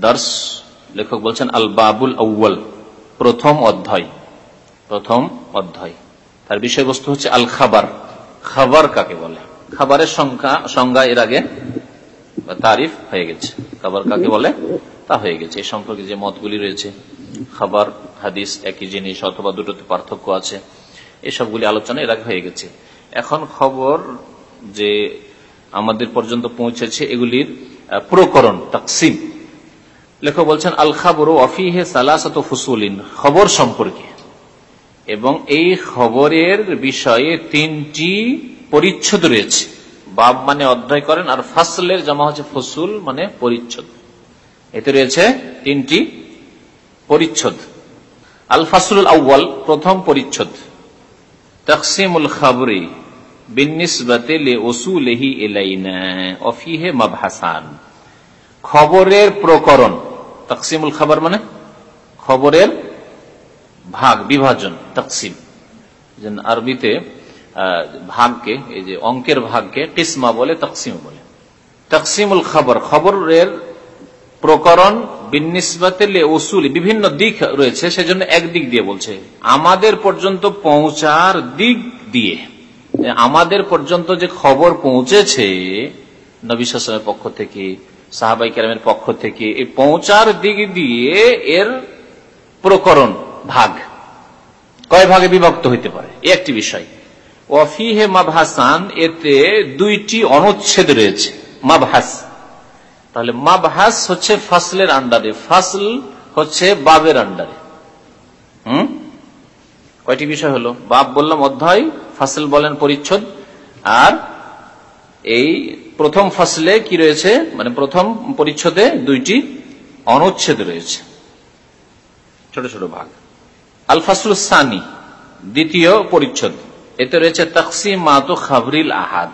দর্শ লেখক বলছেন আল বাবুল আউ্ল প্রথম অধ্যায় প্রথম অধ্যায় তার বিষয়বস্তু হচ্ছে আল খাবার খাবার কাকে বলে? খাবারের সংখ্যা, সংজ্ঞা এর আগে তারিফ হয়ে গেছে। খাবার কাকে বলে? তা হয়ে গেছে। এই সম্পর্কে যে মতগুলি রয়েছে, খাবার, হাদিস, একই জিনিস অথবা দুটোতে পার্থক্য আছে, এসবগুলি আলোচনা এর আগে হয়ে গেছে। এখন খবর যে আমাদের পর্যন্ত পৌঁছেছে এগুলির প্রকরণ, তাকসিম। লেখক বলছেন আল খাবর অফিহে সালাসাত ফুসুলিন। খবর সম্পর্কে এবং এই খবরের বিষয়ে তিনটি পরিচ্ছদ রয়েছে। বাব মানে অধ্যায় করেন আর ফাসলের জমা হচ্ছে ফসুল মানে পরিচ্ছদ। এতে রয়েছে তিনটি পরিচ্ছদ। আল ফাসুল আউ্বাল প্রথম পরিচ্ছদ। তকসিমুল খাবরি খবরের প্রকরণ। তকসিমুল খবর মানে খবরের ভাগ, বিভাজন, তকসিম। আরবিতে ভাগকে, এই যে অঙ্কের ভাগকে কিসমা বলে, তকসিম বলে। তকসিমুল খবর, খবরের প্রকরণ বিনিসবাতিলে ওসুল বিভিন্ন দিক রয়েছে, সেজন্য একদিক দিয়ে বলছে, আমাদের পর্যন্ত পৌঁছার দিক দিয়ে। আমাদের পর্যন্ত যে খবর পৌঁছেছে, নবী শাসনের পক্ষ থেকে, সাহাবাই কেরামের পক্ষ থেকে, এই পৌঁছার দিক দিয়ে এর প্রকরণ ভাগ। কয় ভাগে বিভক্ত হইতে পারে? এ একটি বিষয়। ওয়াফিহে মাবহাসান, এতে দুইটি অনুচ্ছেদ রয়েছে। মাবহাস। তাহলে মাবহাস হচ্ছে ফাসলের আন্ডারে, ফাসল হচ্ছে বাবের আন্ডারে। হুম? কয়টি বিষয় হলো? বাব বললাম অধ্যায়, ফাসল বলেন পরিচ্ছদ। আর এই প্রথম ফসলে কি রয়েছে? মানে প্রথম পরিচ্ছদে দুইটি অনুচ্ছেদ রয়েছে। ছোট ছোট ভাগ। আল সানি, দ্বিতীয় পরিচ্ছদ। এতে রয়েছে তকসিমাত খাবরিল আহাদ।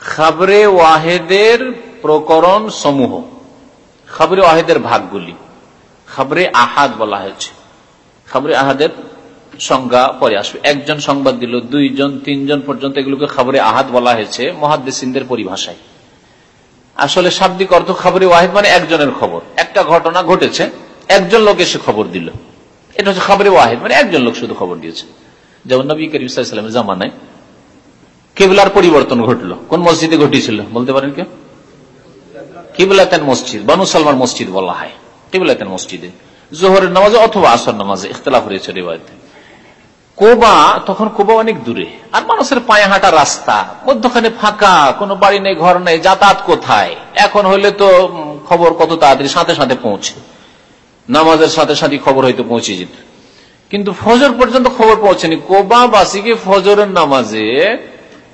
খাবরে ওয়াহেদের প্রকরণ সমূহ। খাবরে ওয়াহেদের ভাগগুলি। খাবরে আহাদ বলা হয়েছে। খাবরে আহাদের সংজ্ঞা পরে আসবে। একজন সংবাদ দিল, দুইজন, তিনজন পর্যন্ত এগুলোকে খাবরে আহাত বলা হয়েছে মহাদ্দেসিনদের পরিভাষায়। আসলে শাব্দিক অর্থ খাবরে ওয়াহিদ মানে একজনের খবর। একটা ঘটনা ঘটেছে, একজন লোক এসে খবর দিল। এটা হচ্ছে খবরে ওয়াহিদ। মানে একজন লোক শুধু খবর দিয়েছে। যেমন নবী করিম সাল্লামের জামানায় কেবলার পরিবর্তন ঘটলো। কোন মসজিদে ঘটিয়েছিল? বলতে পারেন কেউ? মসজিদ, বানু সালমার মসজিদ বলা হয়। মসজিদে। জোহরের নামাজে অথবা আসর নামাজে ইখতলাফ হয়েছে রেবায়তে কোবা, তখন কোবা অনেক দূরে। আর মানুষের পায়ে হাঁটা রাস্তা, মধ্যখানে ফাঁকা, কোনো বাড়ি নেই, ঘর নেই, যাতায়াত কোথায়? এখন হলে তো খবর কত তাড়াতাড়ি সাথে সাথে পৌঁছে। নামাজের সাথে সাথে খবর হয়তো পৌঁছে যেত। কিন্তু ফজর পর্যন্ত খবর পৌঁছেনি। কোবাবাসীকে ফজরের নামাজে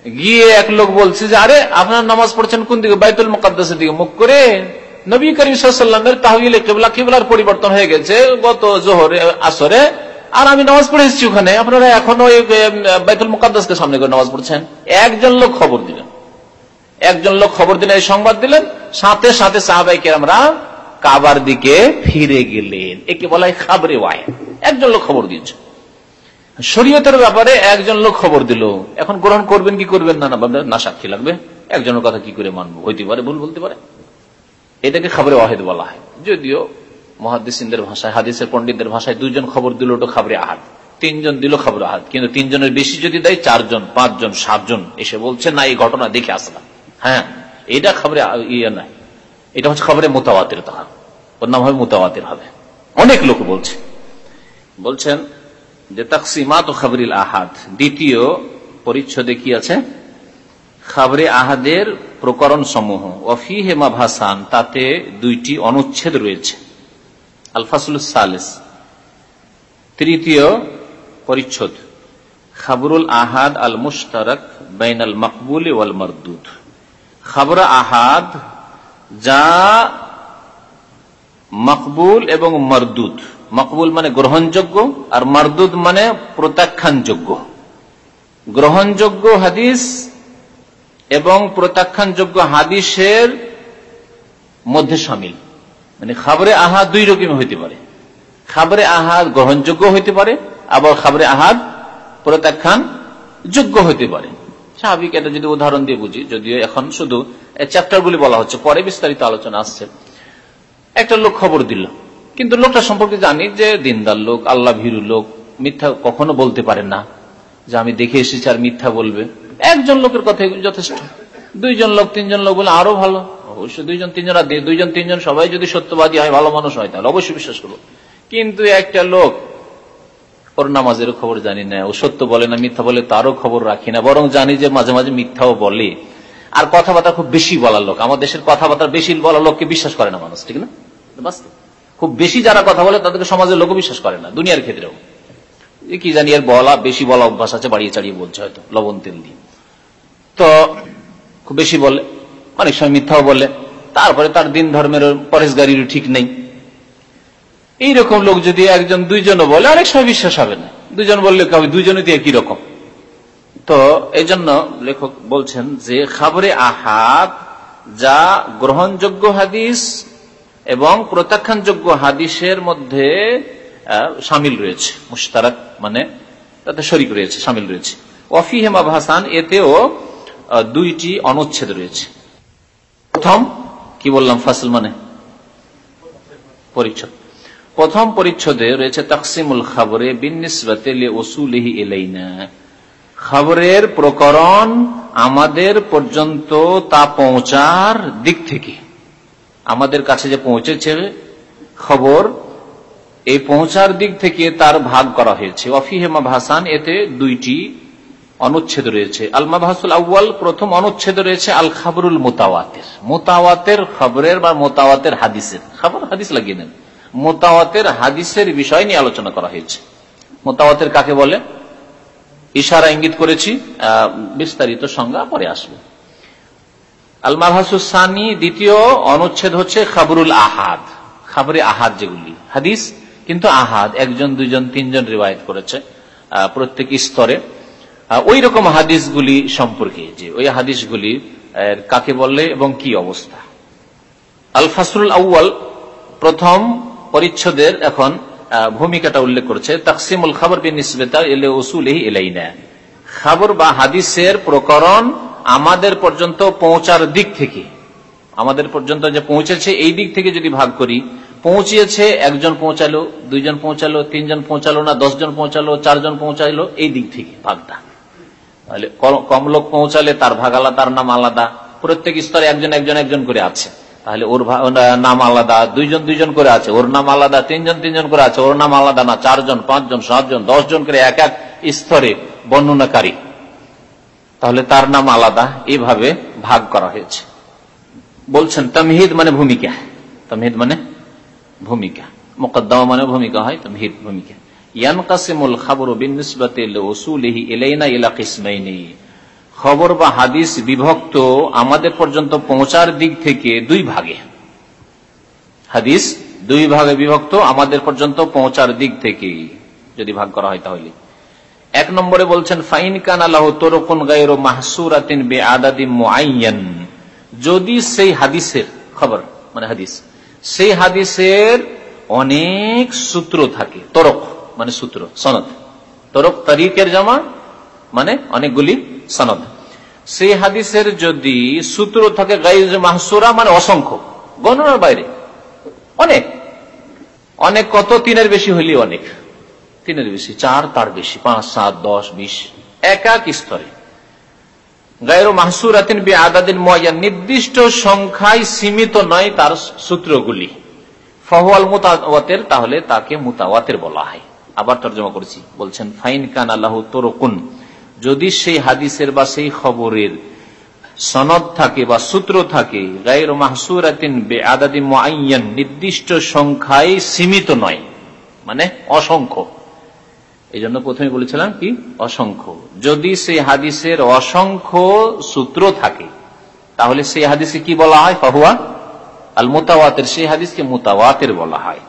গিয়ে এক লোক বলছে যে, আরে, আপনার নামাজ পড়ছেন কোন দিকে? বাইতুল মোকাদ্দাসের দিকে। মুখ করে নবী করিম সাল্লামের তাহলে কেবলা, কেবলার পরিবর্তন হয়ে গেছে গত জোহরে, আসরে। আর আমি নামাজ পড়ে এসেছি ওখানে। আপনারা এখনও বাইতুল মুকাদ্দাসকে সামনে করে নামাজ পড়ছেন। একজন লোক খবর দিলেন। একজন লোক খবর দিলেন, এই সংবাদ দিলেন। সাথে সাথে সাহাবাইকে আমরা কাবার দিকে ফিরে গেলেন। একে বলা হয় খাবরে ওয়াই একজন লোক খবর দিয়েছে। শরীয়তের ব্যাপারে একজন লোক খবর দিল। এখন গ্রহণ করবেন, কি করবেন? না না সাক্ষী লাগবে। একজনের কথা কি করে মানবো? হইতে পারে, ভুল বলতে পারে। এটাকে খাবরে ওয়াহেদ বলা হয়। যদিও মহাদিসিনদের ভাষায়, হাদিসের পন্ডিতদের ভাষায় দুজন খবর দিল, ওটা খাবরে আহাদ। তিনজন দিল খবর আহাদ। কিন্তু তিনজনের বেশি যদি দেয়, চারজন, পাঁচজন, সাতজন, এসে বলছে, না, এই ঘটনা দেখে আসলাম। হ্যাঁ এটা খবরে ইয়ে নাই এটা হচ্ছে খবরে মোতাবাতের তাহার ওর নাম হবে মোতাবাতের হবে। অনেক লোক বলছে। বলছেন যে, তাকসিমাত খাবরিল আহাদ, দ্বিতীয় পরিচ্ছদে কি আছে? খাবরে আহাদের প্রকরণ সমূহ অফি হেমা ভাসান তাতে দুইটি অনুচ্ছেদ রয়েছে। আলফাসুল সালেস। তৃতীয় পরিচ্ছদ, খাবরুল আহাদ আল মুশতারক বাইন আল মকবুল ওয়াল মরদুদ। খাবর আহাদ যা মকবুল এবং মরদুদ। মকবুল মানে গ্রহণযোগ্য আর মরদুদ মানে প্রত্যাখ্যানযোগ্য। গ্রহণযোগ্য হাদিস এবং প্রত্যাখ্যানযোগ্য হাদিসের মধ্যে সামিল। মানে খাবরে আহাদ দুই রকম হইতে পারে। খাবরে আহাদ গ্রহণযোগ্য হইতে পারে, আবার খাবরে আহাদ প্রত্যাখ্যান যোগ্য হইতে পারে। স্বাভাবিক, এটা যদি উদাহরণ দিয়ে বুঝি, যদিও এখন শুধু চ্যাপ্টার গুলি বলা হচ্ছে, পরে বিস্তারিত আলোচনা আসছে। একটা লোক খবর দিল। কিন্তু লোকটা সম্পর্কে জানি যে দিনদার লোক, আল্লাহ ভীরু লোক, মিথ্যা কখনো বলতে পারে না। যে আমি দেখে এসেছি আর মিথ্যা বলবে। একজন লোকের কথা যথেষ্ট। দুইজন লোক, তিনজন লোক বলে আরও ভালো। অবশ্যই দুইজন, তিনজন আর দুইজন, তিনজন সবাই যদি সত্যবাদী হয়, ভালো মানুষ হয়, তাহলে অবশ্যই বিশ্বাস করব। কিন্তু একটা লোক ওর নামাজের খবর জানি না, ও সত্য বলে না, মিথ্যা বলে তারও খবর রাখি না, বরং জানি যে মাঝে মাঝে মিথ্যাও বলে। আর কথাবার্তা খুব বেশি বলার লোক, আমার দেশের কথাবার্তা বেশি বলার লোককে বিশ্বাস করে না মানুষ, ঠিক না? খুব বেশি যারা কথা বলে, তাদেরকে সমাজের লোক বিশ্বাস করে না, দুনিয়ার ক্ষেত্রেও। কি জানি, এর বলা, বেশি বলা অভ্যাস আছে, বাড়িয়ে চাড়িয়ে বলছে হয়তো, লবণ তেল দিয়ে। তো খুব বেশি বলে, অনেক সময় মিথ্যাও বলে, তারপরে তার দিন ধর্মের পরেশগারিরও ঠিক নেই। এইরকম লোক যদি একজন, দুইজনও বলে, অনেক সময় বিশ্বাস হবে না। দুজন বললে কবে দুজনে দিয়ে কীরকম তো এই জন্য লেখক বলছেন যে, খাবরে আহাত যা গ্রহণযোগ্য হাদিস এবং প্রত্যাখ্যানযোগ্য হাদিসের মধ্যে সামিল রয়েছে। মুশতারাক মানে তাতে শরিক রয়েছে, সামিল রয়েছে। ওয়াফি হেমা ভাসান এতেও দুইটি অনুচ্ছেদ রয়েছে। প্রথম, কি বললাম ফাসল মানে? পরিচ্ছদ। প্রথম পরিচ্ছদে রয়েছে তাকসিমুল খাবরে বিনিসবাতি এলাইনা খবরের প্রকরণ আমাদের পর্যন্ত তা পৌঁছার দিক থেকে। আমাদের কাছে যে পৌঁছেছে খবর, এই পৌঁছার দিক থেকে তার ভাগ করা হয়েছে। অফিহেমা ভাসান এতে দুইটি অনুচ্ছেদ রয়েছে। আলমা মাবাহাসুল আউ্বাল প্রথম অনুচ্ছেদ রয়েছে আল খাবরুল মোতাওয়াতের। মোতাওয়াতের খবরের বা মোতাওয়াতের হাদিসের। খবর, হাদিস লাগিয়ে নেন। মোতাওয়াতের হাদিসের বিষয় নিয়ে আলোচনা করা হয়েছে। মোতাওয়াতের কাকে বলে? ইশারা ইঙ্গিত করেছি বিস্তারিত সংজ্ঞা পরে আসবে। আল দ্বিতীয় অনুচ্ছেদ হচ্ছে খাবরুল আহাদ। খাবরে আহাদ যেগুলি। হাদিস কিন্তু আহাদ, একজন, দুইজন, তিনজন রিবায়ত করেছে প্রত্যেক স্তরে। ওই রকম হাদিসগুলি সম্পর্কে যে ওই হাদিসগুলি কাকে বললে এবং কি অবস্থা। আল ফাসরুল আউ্য়াল প্রথম পরিচ্ছদের এখন ভূমিকাটা উল্লেখ করছে, তাকসিমুল খাবর নিসবেতা এলে খাবর বা হাদিসের প্রকরণ আমাদের পর্যন্ত পৌঁছার দিক থেকে, আমাদের পর্যন্ত যে পৌঁছেছে, এই দিক থেকে যদি ভাগ করি, পৌঁছিয়েছে, একজন পৌঁছালো, দুইজন পৌঁছালো, তিনজন পৌঁছালো না, দশজন পৌঁছালো, চারজন পৌঁছালো, এই দিক থেকে ভাগটা। তাহলে কম লোক পৌঁছালে তার ভাগ আলাদা, তার নাম আলাদা। প্রত্যেক স্তরে একজন একজন একজন করে আছে। তাহলে ওর নাম আলাদা, দুইজন দুইজন করে আছে। ওর নাম আলাদা, তিনজন তিনজন করে আছে। ওর নাম আলাদা না, চারজন, পাঁচজন, সাতজন, দশজন করে এক এক স্তরে বর্ণনাকারী। তাহলে তার নাম আলাদা। এইভাবে ভাগ করা হয়েছে। বলছেন, তামহিদ মানে ভূমিকা। তামহিদ মানে ভূমিকা। মোকদ্দমা মানে ভূমিকা হয়, তামহিদ ভূমিকা। ইয়ান কাসিমুল খাবর খবর বা হাদিস বিভক্ত আমাদের পর্যন্ত পৌঁছার দিক থেকে দুই ভাগে। হাদিস দুই ভাগে বিভক্ত আমাদের পর্যন্ত পৌঁছার দিক থেকে যদি ভাগ করা হয় তাহলে। এক নম্বরে বলছেন, ফাইন কান আল্লাহ তোরকুন গায়ের মাহসুরাতিন বে আদাদি মুআইয়ান। যদি সেই হাদিসের খবর মানে হাদিস, সেই হাদিসের অনেক সূত্র থাকে, তরক মানে সূত্র, সনদ। তরক, তারিখের জামা মানে অনেকগুলি সনদ। সেই হাদিসের যদি সূত্র থাকে মাহসুরা মানে অসংখ্য। গণনার বাইরে। অনেক। অনেক কত? তিনের বেশি হইলে অনেক। তিনের বেশি। চার, তার বেশি। পাঁচ, সাত, দশ, বিশ। এক এক স্তরে। গায়ের মাহসুরাতিন বি আদাদিন ময়া নির্দিষ্ট সংখ্যায় সীমিত নয় তার সূত্রগুলি। ফহওয়াল মুতাওয়াতের, তাহলে তাকে মুতাওয়াতের বলা হয়। আবার তর্জমা করেছি। বলছেন, ফাইন কান আল্লাহ তোরকুন। যদি সেই হাদিসের বা সেই খবরের সনদ থাকে বা সূত্র থাকে, গায়ের মাহসুরাতিন আদাদি নির্দিষ্ট সংখ্যায় সীমিত নয় মানে অসংখ্য। এই জন্য প্রথমে বলেছিলাম কি? অসংখ্য। যদি সেই হাদিসের অসংখ্য সূত্র থাকে, তাহলে সেই হাদিসে কি বলা হয়? ফহুয়া আল মোতাওয়াতের সেই হাদিসকে মোতাওয়াতের বলা হয়।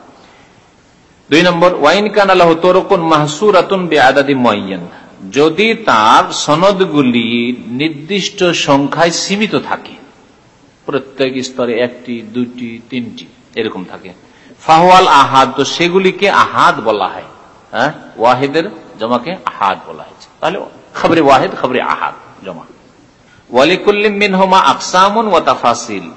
দুই নম্বর, ওয়াইন কান আল্লাহ তোরকুন মাহসুরাতুন বে আদাদি মাইয়ান যদি তার সনদগুলি নির্দিষ্ট সংখ্যায় সীমিত থাকে, প্রত্যেক স্তরে একটি দুটি তিনটি, এরকম থাকে। ফাহওয়াল আহাদ, তো সেগুলিকে আহাদ বলা হয়। হ্যাঁ? ওয়াহেদের জমাকে আহাদ বলা হয়েছে। তাহলে খবরে ওয়াহেদ, খবরে আহাদ জমা।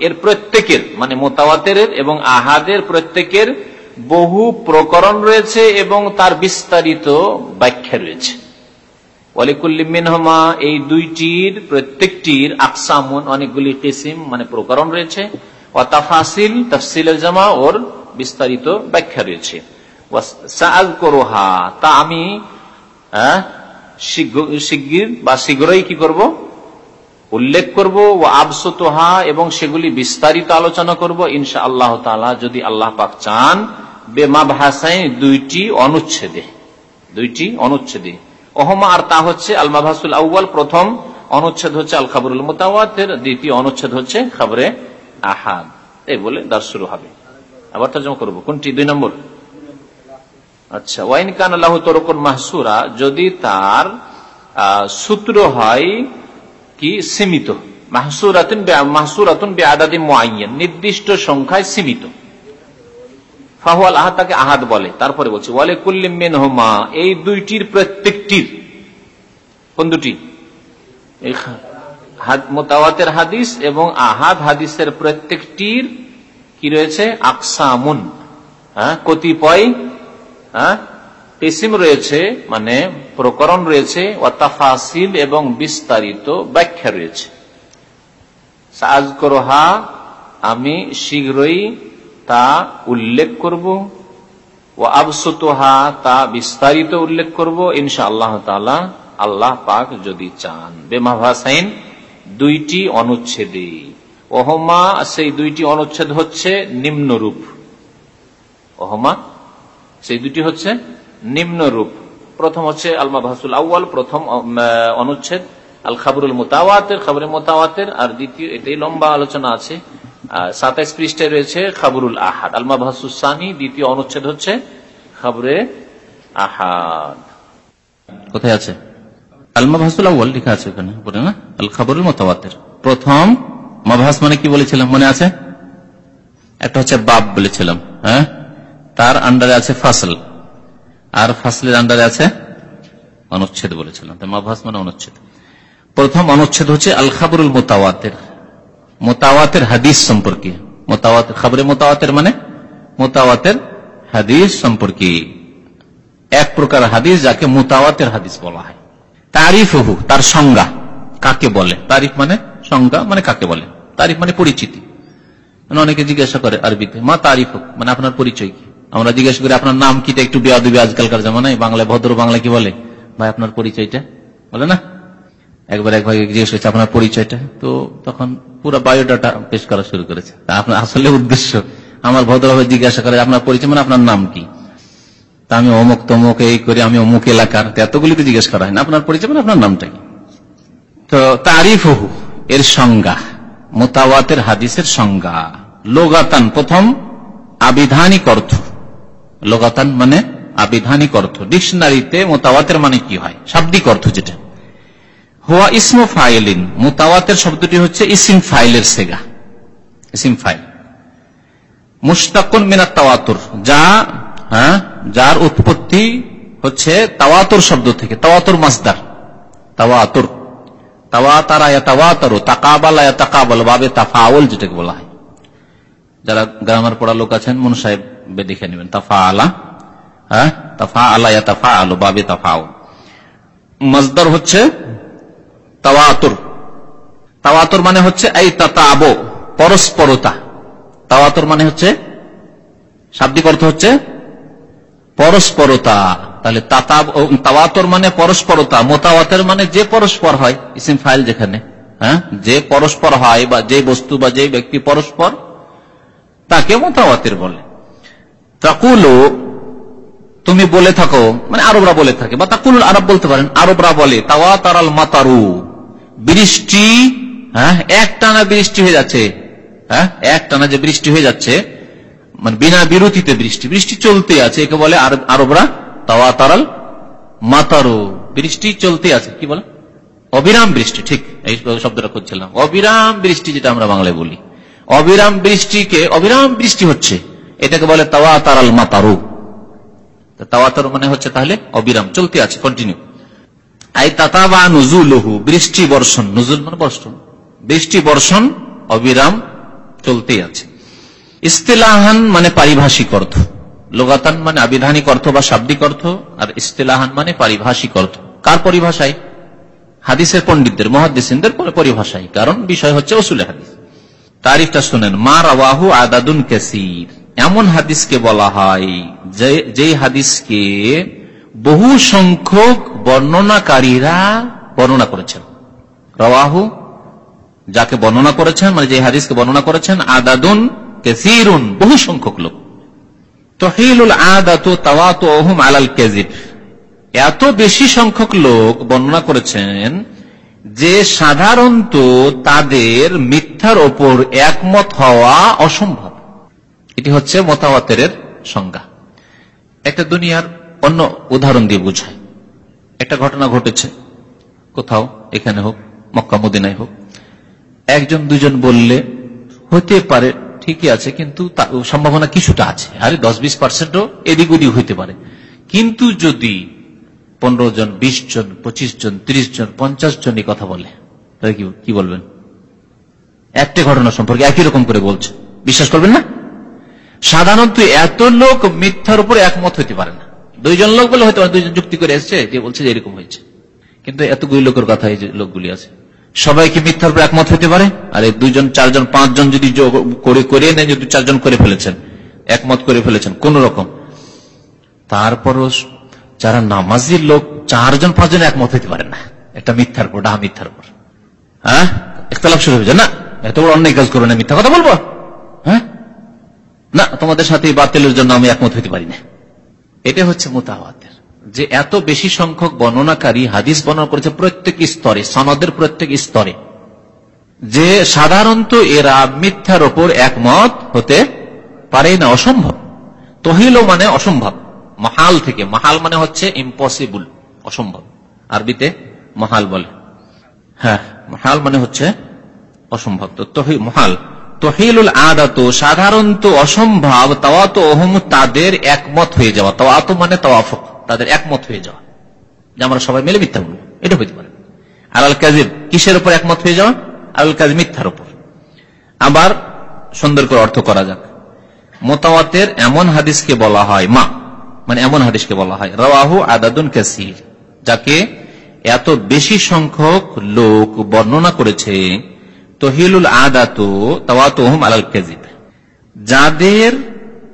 এর প্রত্যেকের মানে মোতাওয়াতের এবং আহাদের প্রত্যেকের বহু প্রকরণ রয়েছে এবং তার বিস্তারিত ব্যাখ্যা রয়েছে। ওয়ালিকুল্লিমিনহমা এই দুইটির, প্রত্যেকটির আকসামুন অনেকগুলি কিসিম মানে প্রকরণ রয়েছে। ও তাফাসিল তফসিলের জামা, ওর বিস্তারিত ব্যাখ্যা রয়েছে। করোহা তা আমি শিগগির বা শীঘ্রই কি করব? উল্লেখ করব। ও আবসতোহা, এবং সেগুলি বিস্তারিত আলোচনা করব ইনশা আল্লাহ তালা যদি আল্লাহ পাক চান। বেমা ভাষায় দুইটি অনুচ্ছেদে দুইটি অনুচ্ছেদে। ওহমা আর তা হচ্ছে আল মাভাসুল আউ্বাল প্রথম অনুচ্ছেদ হচ্ছে আল খাবরুল মোতাওয়াতের, দ্বিতীয় অনুচ্ছেদ হচ্ছে খাবরে আহাদ। এই বলে দাস শুরু হবে। আবার তর্জমা করব। কোনটি? দুই নম্বর। আচ্ছা ওয়াইন কান আল্লাহ তরকুন মাহসুরা, যদি তার সূত্র হয় কি? সীমিত। মাহসুরাতুন মাহসুরাতুন বে আদাদি মোয়াইন নির্দিষ্ট সংখ্যায় সীমিত। ফাহুয়াল আহাদ তাকে আহাদ বলে, তারপরে বলছে, ওয়ালে কুল্লিমেন হোমা এই দুইটির প্রত্যেকটির। কোন দুটি? মোতাওয়াতের হাদিস এবং আহাদ হাদিসের প্রত্যেকটির কি রয়েছে? আকসামুন হ্যাঁ কতিপয় হ্যাঁ রয়েছে মানে প্রকরণ রয়েছে ওয়াতাফাসিল এবং বিস্তারিত ব্যাখ্যা রয়েছে। সাজ করোহা আমি শীঘ্রই তা উল্লেখ করব। ও আবসুতোহা, তা বিস্তারিত উল্লেখ করব। ইনশা আল্লাহ তালা আল্লাহ পাক যদি চান। বেমাভাসাইন দুইটি অনুচ্ছেদে। ওহমা, সেই দুইটি অনুচ্ছেদ হচ্ছে নিম্নরূপ। ওহমা, সেই দুটি হচ্ছে নিম্নরূপ। প্রথম হচ্ছে আলমা ভাসুল আউ্য়াল, প্রথম অনুচ্ছেদ আল খাবরুল মোতাওয়াতের, খাবরের মোতাওয়াতের, আর দ্বিতীয় এটাই লম্বা আলোচনা আছে। সাতাইশ পৃষ্ঠে রয়েছে খাবরুল আহাদ। আলমা ভাসুসানি দ্বিতীয় অনুচ্ছেদ হচ্ছে খাবরে আহাদ। কোথায় আছে? আলমা ভাসুল আউ্য়াল লেখা আছে ওখানে উপরে, না? আল খাবরুল মোতাওয়াতের প্রথম মাভাস মানে কি বলেছিলাম? মনে আছে? একটা হচ্ছে বাপ বলেছিলাম হ্যাঁ? তার আন্ডারে আছে ফাসল। আর ফাসলের আন্ডারে আছে অনুচ্ছেদ বলেছিলাম। মাভাস মানে অনুচ্ছেদ। প্রথম অনুচ্ছেদ হচ্ছে আল খাবরুল মোতাওয়াতের মোতাওয়াতের হাদিস সম্পর্কে। মোতাওয়াত খাবরে মোতাওয়াতের মানে? মোতাওয়াতের হাদিস সম্পর্কে। এক প্রকার হাদিস যাকে মোতাওয়াতের হাদিস বলা হয়। তারিফ হু তার সংজ্ঞা। কাকে বলে? তারিফ মানে সংজ্ঞা মানে কাকে বলে? তারিফ মানে পরিচিতি। মানে অনেকে জিজ্ঞাসা করে আরবিতে, মা তারিফ হোক মানে আপনার পরিচয় কি? আমরা জিজ্ঞাসা করি, আপনার নাম কি? একটু বেয়াদবি আজকালকার জামানায়, বাংলায় ভদ্র বাংলা কি বলে? ভাই, আপনার পরিচয়টা বলে না? একবার এক ভাই জিজ্ঞেস করছে, আপনার পরিচয়টা? তো তখন পুরো বায়োডাটা পেশ করা শুরু করেছে। আপনার আসলে উদ্দেশ্য? আমার ভদ্রভাবে জিজ্ঞাসা করে, আপনার পরিচয় মানে আপনার নাম কি? তা আমি অমুক তমুক এই করে, আমি অমুক এলাকার। এতগুলি তো জিজ্ঞেস করা হয় না, আপনার পরিচয় মানে আপনার নামটা কি? তো তারিফ এর সংজ্ঞা। মোতাওয়াতের হাদিসের সংজ্ঞা। লোগাতান, প্রথম আবিধানিক অর্থ। লোগাতান মানে আবিধানিক অর্থ। ডিকশনারিতে মোতাওয়াতের মানে কি হয়? শাব্দিক অর্থ যেটা। হুয়া ইসমো ফাইলিন। মোতাওয়াতের শব্দটি হচ্ছে ইসিম ফাইলের সেগা। ইসিম ফাইল। মুস্তাকুন মিনা তাওয়াতুর। যা হ্যাঁ যার উৎপত্তি হচ্ছে তাওয়াতুর শব্দ থেকে। তাওয়াতুর মাসদার। তাওয়াতুর। তাওয়াতারা তাওয়াতারু। তাকাবাল তাকাবাল। বাবে তাফাউল যেটাকে বলা হয়। যারা গ্রামার পড়া লোক আছেন, মন সাহেব দেখে নেবেন। তাফা আলা হ্যাঁ তাফা আলা তাফা আলো বাবে তাফাউল। মজদার হচ্ছে তাওয়াতুর। তাওয়াতুর মানে হচ্ছে এই তাতাব, পরস্পরতা। তাওয়াতুর মানে হচ্ছে, শাব্দিক অর্থ হচ্ছে পরস্পরতা। তাহলে তাওয়াতর মানে পরস্পরতা, মোতাওয়াতের মানে যে পরস্পর হয়, ইসিম ফাইল যেখানে হ্যাঁ? যে পরস্পর হয় বা যে বস্তু বা যে ব্যক্তি পরস্পর, তাকে মোতাওয়াতের বলে। তাকুলো, তুমি বলে থাকো মানে আরবরা বলে থাকে, বা তাকুল আরব বলতে পারেন, আরবরা বলে তাওয়া তারাল মাতারু। বৃষ্টি হ্যাঁ এক টানা বৃষ্টি হয়ে যাচ্ছে হ্যাঁ এক টানা যে বৃষ্টি হয়ে যাচ্ছে মানে বিনা বিরতিতে বৃষ্টি বৃষ্টি চলতে আছে, একে বলে আরবরা তাওয়া তারাল মাতারো, বৃষ্টি চলতে আছে, কি বলে? অবিরাম বৃষ্টি, ঠিক, এই শব্দটা করছিলাম অবিরাম বৃষ্টি যেটা আমরা বাংলায় বলি, অবিরাম বৃষ্টিকে, অবিরাম বৃষ্টি হচ্ছে, এটাকে বলে তাওয়া তারাল মাতারু তাওয়াতার মানে হচ্ছে তাহলে অবিরাম চলতে আছে কন্টিনিউ আই তাতাবা নজুলহু, বৃষ্টি বর্ষণ, নজুল মানে বর্ষণ। বৃষ্টি বর্ষণ, অবিরাম চলতেই আছে। ইস্তেলাহান মানে পারিভাষিক অর্থ। লোগাতান মানে আবিধানিক অর্থ বা শাব্দিক অর্থ, আর ইস্তেলাহান মানে পারিভাষিক অর্থ। কার পরিভাষায়? হাদিসের পণ্ডিতদের মহাদিসদের পরিভাষায়। কারণ বিষয় হচ্ছে ওসুলে হাদিস। তারিফটা শুনেন, মা রাহু আদাদুন কেসির। এমন হাদিসকে বলা হয় যে হাদিসকে বহু সংখ্যক বর্ণনাকারীরা বর্ণনা করেছেন। রওয়াহু যাকে বর্ণনা করেছেন মানে যে হাদিসকে বর্ণনা করেছেন, আদাদুন কেসিরুন বহু সংখ্যক লোক। তহিলুল আদাত তাওয়াত ওহুম আলাল কেজিব এত বেশি সংখ্যক লোক বর্ণনা করেছেন যে সাধারণত তাদের মিথ্যার ওপর একমত হওয়া অসম্ভব। এটি হচ্ছে মতাওয়াতের সংজ্ঞা। একটা দুনিয়ার অন্য উদাহরণ দিয়ে বুঝায়। একটা ঘটনা ঘটেছে। কোথাও, এখানে হোক, মক্কা, মদিনায় হোক। একজন, দুজন বললে হতে পারে, ঠিকই আছে, কিন্তু সম্ভাবনা কিছুটা আছে। আরে দশ বিশ পার্সেন্টও এদিক ওদিক হইতে পারে। কিন্তু যদি পনেরো জন, বিশ জন, পঁচিশ জন, ত্রিশ জন, পঞ্চাশ জন এই কথা বলে, তাহলে কি বলবেন? একটা ঘটনা সম্পর্কে একই রকম করে বলছে। বিশ্বাস করবেন না? সাধারণত এত লোক মিথ্যার উপর একমত হইতে পারে না। দুইজন লোক বলে হয়তো দুইজন যুক্তি করে এসছে, যে বলছে যে এরকম হয়েছে। কিন্তু এতগুলি লোকের কথা এই লোকগুলি আছে। সবাইকে মিথ্যার উপর একমত হইতে পারে? আর এই দুইজন, চারজন, পাঁচজন যদি করে করে নেন যদি চারজন করে ফেলেছেন, একমত করে ফেলেছেন, কোন রকম? তারপরও যারা নামাজির লোক, চারজন, পাঁচজন একমত হইতে পারে না। একটা মিথ্যার উপর, ডাহা মিথ্যার উপর। হ্যাঁ? একতলাপ শুরু হয়ে যায় না? এত বড় অন্যায় কাজ করবে না, মিথ্যা কথা বলব? হ্যাঁ? না, তোমাদের সাথে বাতিলের জন্য আমি একমত হইতে পারি না। এটা হচ্ছে মোতাবাতের যে এত বেশি সংখ্যক বর্ণনাকারী হাদিস বর্ণনা করেছে প্রত্যেক স্তরে, সনদের প্রত্যেক স্তরে। যে সাধারণত এরা মিথ্যার ওপর একমত হতে পারে না, অসম্ভব। তহিল মানে অসম্ভব। মহাল থেকে, মহাল মানে হচ্ছে ইম্পসিবল অসম্ভব। আরবিতে মহাল বলে। হ্যাঁ মহাল মানে হচ্ছে অসম্ভব। তো মহাল। তহিলুল আদাত, সাধারণত অসম্ভব, তাওয়াত ওহম তাদের একমত হয়ে যাওয়া। তাওয়াত মানে তাওয়াফক, তাদের একমত হয়ে যাওয়া। যে আমরা সবাই মিলে মিথ্যা বলব এটা হইতে পারে। আলাল কাজিব কিসের উপর একমত হয়ে যাওয়া? আলাল কাজ মিথ্যার উপর। আবার সুন্দর করে অর্থ করা যাক। মোতাওয়াতের এমন হাদিসকে বলা হয়, মা মানে এমন হাদিসকে বলা হয় রাহু আদাদুন কাসির, যাকে এত বেশি সংখ্যক লোক বর্ণনা করেছে তহিলুল আদাত তাওয়াতুহুম আলাল কাজিব যাদের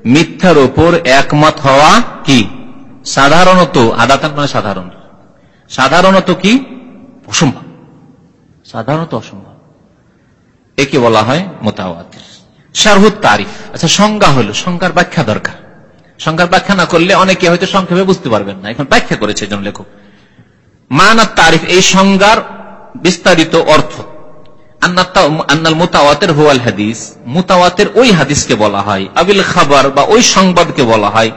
মিথ্যার ওপর একমত হওয়া কি? সাধারণত আদাতান মানে সাধারণ। সাধারণত কি? অসম্ভব। সাধারণত অসম্ভব। একে বলা হয় মোতাওয়াতের। শারহুদ তারিফ। আচ্ছা সংজ্ঞা হলো, সংজ্ঞার ব্যাখ্যা দরকার। সংজ্ঞার ব্যাখ্যা না করলে অনেকে হয়তো সংক্ষেপে বুঝতে পারবেন না। এখন ব্যাখ্যা করেছে একজন লেখক। মান মানার তারিফ, এই সংজ্ঞার বিস্তারিত অর্থ আন্নাল হুয়াল হাদিস। ওই হাদিসকে বলা হয়। আবিল খাবার বা ওই সংবাদকে বলা হয়।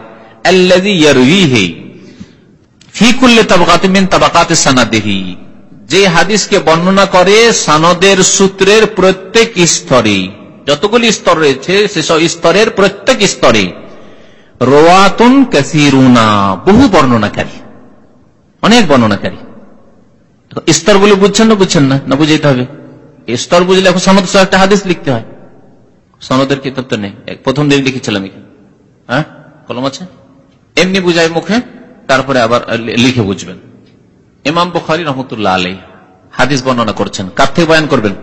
যে হাদিসকে বর্ণনা করে সানদের সূত্রের প্রত্যেক স্তরে যতগুলি স্তর রয়েছে সেসব স্তরের প্রত্যেক স্তরে রোয়াতুন কাসিরুনা, বহু বর্ণনাকারী। অনেক বর্ণনাকারী। স্তরগুলো বুঝছেন না বুঝছেন না? না বুঝাইতে হবে। স্তর বুঝলে এখন সনদ একটা হাদিস লিখতে হয়। সনদের কিতাব তো নেই? প্রথম দিন লিখেছিলাম এখানে। হ্যাঁ? কলম আছে? এমনি বুঝাই মুখে, তারপরে আবার লিখে বুঝবেন। ইমাম বখারি রহমতুল্লাহ আলাই হাদিস বর্ণনা করছেন। কার থেকে বয়ান করবেন?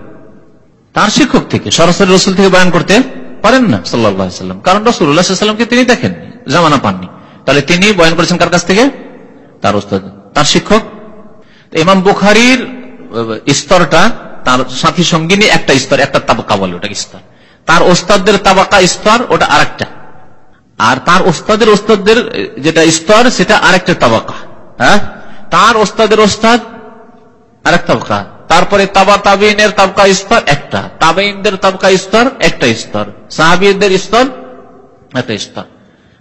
তার শিক্ষক থেকে। সরাসরি রসুল থেকে বয়ান করতে পারেন না সাল্লাম। কারণ রসুল্লাহামকে তিনি দেখেন, জামানা পাননি। তাহলে তিনি বয়ান করেছেন কার কাছ থেকে? তার তার শিক্ষক। ইমাম বুখারির স্তরটা তার সাথী সঙ্গিনী একটা স্তর, একটা তাবাকা বলে ওটা স্তর। তার ওস্তাদের তাবাকা স্তর, ওটা আরেকটা। আর তার ওস্তাদের ওস্তাদের যেটা স্তর, সেটা আরেকটা তাবাকা। হ্যাঁ? তার ওস্তাদের ওস্তাদ আরেক তাবকা। তারপরে তাবা তাবিনের তাবকা স্তর একটা। তাবেইনদের তাবকা স্তর একটা স্তর। সাহাবিদের স্তর একটা স্তর।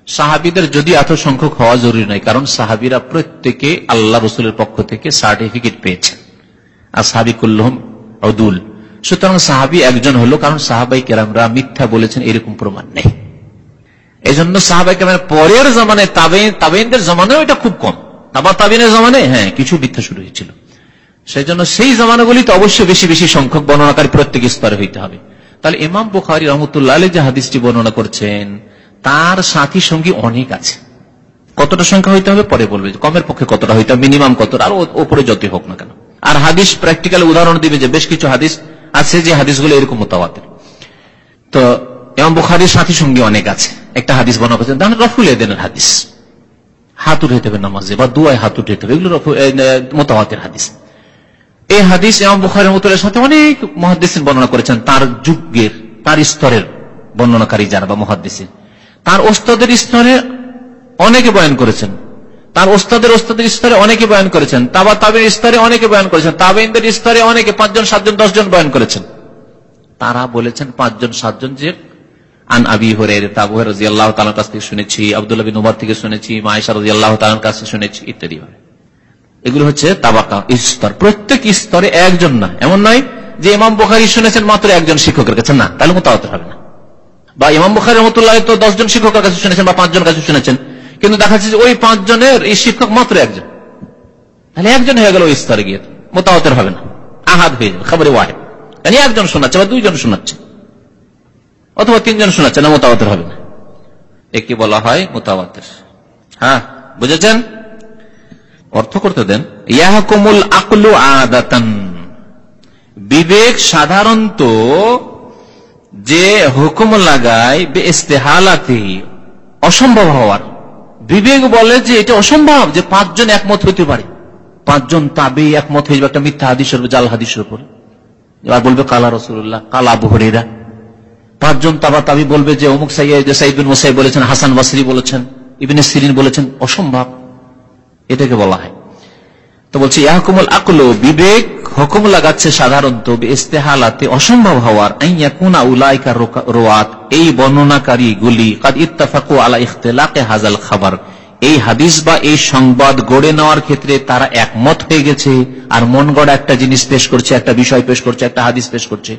সাহাবিদের যদি এত সংখ্যক হওয়া জরুরি নয়, কারণ সাহাবিরা প্রত্যেকে আল্লাহ রসুলের পক্ষ থেকে সার্টিফিকেট পেয়েছেন। আর সাহাবি কুল্লহম অদুল সুতরাং সাহাবি একজন হলো, কারণ সাহাবাই কেরামরা মিথ্যা বলেছেন, এরকম প্রমাণ নেই। এই জন্য সাহাবাই কেরামের পরের জমানে তাবেইনদের জমানেও এটা খুব কম। তাবা তাবিনের জমানে হ্যাঁ কিছু মিথ্যা শুরু হয়েছিল। সেই জন্য সেই জমানাগুলিতে অবশ্যই বেশি বেশি সংখ্যক বর্ণনাকারী প্রত্যেক স্তরে হইতে হবে। তাহলে ইমাম বুখারি রহমতুল্লাহ যে হাদিসটি বর্ণনা করছেন, তার সাথী সঙ্গী অনেক আছে। কতটা সংখ্যা হইতে হবে? পরে বলবে কমের পক্ষে কতটা হইতে হবে? মিনিমাম কতটা? আর ওপরে যতই হোক না কেন। আর হাদিস প্র্যাকটিক্যাল উদাহরণ দিবে যে বেশ কিছু হাদিস আছে যে হাদিসগুলো এরকম মতাবাতের তো এমন বুখারির সাথী সঙ্গী অনেক আছে। একটা হাদিস বর্ণনা করছেন, তাহলে রফুল এদেনের হাদিস। হাত উঠাইতে হবে নামাজে বা দুয়ায় হাত উঠাইতে হবে, এগুলো মোতাবাতের হাদিস। এই হাদিস এম বুখারের মতলের সাথে অনেক মহাদিস বর্ণনা করেছেন, তার যুগের, তার স্তরের বর্ণনাকারী যারা বা মহাদিসের তার ওস্তাদের স্তরে অনেকে বয়ান করেছেন তার ওস্তাদের ওস্তাদের স্তরে অনেকে বয়ান করেছেন, তাবা তাবের স্তরে অনেকে বয়ান করেছেন তাবেইনদের স্তরে অনেকে পাঁচজন, সাতজন, দশজন বয়ান করেছেন। তারা বলেছেন পাঁচজন, সাতজন যে আন আবি হরে তাবু রাজি আল্লাহ তালার কাছ থেকে শুনেছি, আবদুল্লাহ বিন উমার থেকে শুনেছি, মায়েশা রাজি আল্লাহ তালার কাছে শুনেছি, ইত্যাদি এগুলো হচ্ছে তাবাকা স্তর। প্রত্যেক স্তরে একজন না, এমন নয় যে ইমাম বোখারি শুনেছেন মাত্র একজন শিক্ষকের কাছে, না, তাহলে মোতাবত হবে না। বা ইমাম বুখারি রহমতুল্লাহ তো দশজন শিক্ষকের কাছে শুনেছেন বা পাঁচজন কাছে শুনেছেন। কিন্তু দেখা যাচ্ছে ওই পাঁচজনের, এই শিক্ষক মাত্র একজন। তাহলে একজন হয়ে গেল ওই স্তরে গিয়ে মোতাবতের হবে না। আহাদ হয়ে যাবে, খবরে ওয়াহেদ। মানে একজন শোনাচ্ছে বা দুইজন শোনাচ্ছে। অথবা তিনজন শোনাচ্ছে না মোতাবতের হবে না। একে বলা হয় মোতাবতের হ্যাঁ বুঝেছেন? অর্থ করতে দেন, ইয়াহকুমুল আকলু আদাতান। বিবেক সাধারণত যে হুকুম লাগায় ইস্তেহালাতে অসম্ভব হওয়ার। বিবেক বলে যে এটা অসম্ভব যে পাঁচজন একমত হইতে পারে। পাঁচজন তাবে একমত হয়ে যাবে একটা মিথ্যা হাদিসের জাল হাদিসের উপরে। এবার বলবে, কালা রসুল্লাহ কালা বহরেরা পাঁচজন তাবা তাবি বলবে যে, অমুক সাইবিন মোসাই বলেছেন, হাসান বাসরি বলেছেন, ইবিনে সিরিন বলেছেন, অসম্ভব। এটাকে বলা হয়। তো বলছে, ইয়াহকুমুল আকলো বিবেক। হুকুম লাগাচ্ছে সাধারণত ইস্তেহালাতে অসম্ভব হওয়ার। উলাইকা রোয়াত, এই বর্ণনাকারী গুলি কাদ ইত্তাফাকু আলা ইখতলাকে হাজাল খাবার। এই হাদিস বা এই সংবাদ গড়ে নেওয়ার ক্ষেত্রে তারা একমত হয়ে গেছে, আর মন গড়া একটা জিনিস পেশ করছে, একটা বিষয় পেশ করছে, একটা হাদিস পেশ করছে।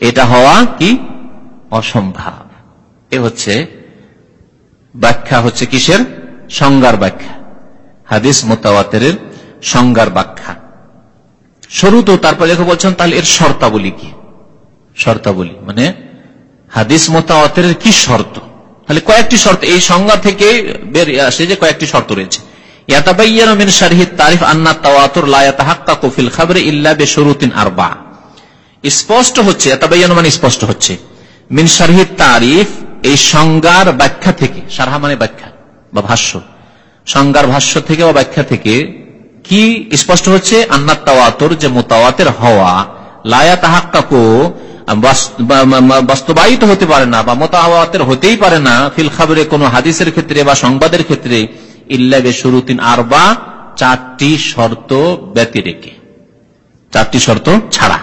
এটা হওয়া কি? অসম্ভব। এ হচ্ছে ব্যাখ্যা হচ্ছে কিসের? সংজ্ঞার ব্যাখ্যা। হাদিস মোতাওয়াতের সংজ্ঞার ব্যাখ্যা। শুরু তো তারপর দেখো বলছেন, তাহলে এর শর্তাবলী কি? শর্তাবলী মানে হাদিস মোতাওয়াতের কি শর্ত? তাহলে কয়েকটি শর্ত, এই সংজ্ঞা থেকে বের আসে যে কয়েকটি শর্ত রয়েছে। স্পষ্ট হচ্ছে মানে স্পষ্ট হচ্ছে, মিন শারহিদ তারিফ, এই সংজ্ঞার ব্যাখ্যা থেকে মানে ব্যাখ্যা বা ভাষ্য। ভাষ্য থেকে বা ব্যাখ্যা থেকে কি স্পষ্ট হচ্ছে? আন্নার তাওয়াতর যে মোতাওয়াতের হওয়া লায়া তাহাক্কাকো বাস্তবায়িত হতে পারে না, বা মোতাওয়াতের হতেই পারে না, ফিল খাবরে কোন হাদিসের ক্ষেত্রে বা সংবাদের ক্ষেত্রে ইল্লাবে শুরুতিন আর বা চারটি শর্ত ব্যতি রেখে। চারটি শর্ত ছাড়া।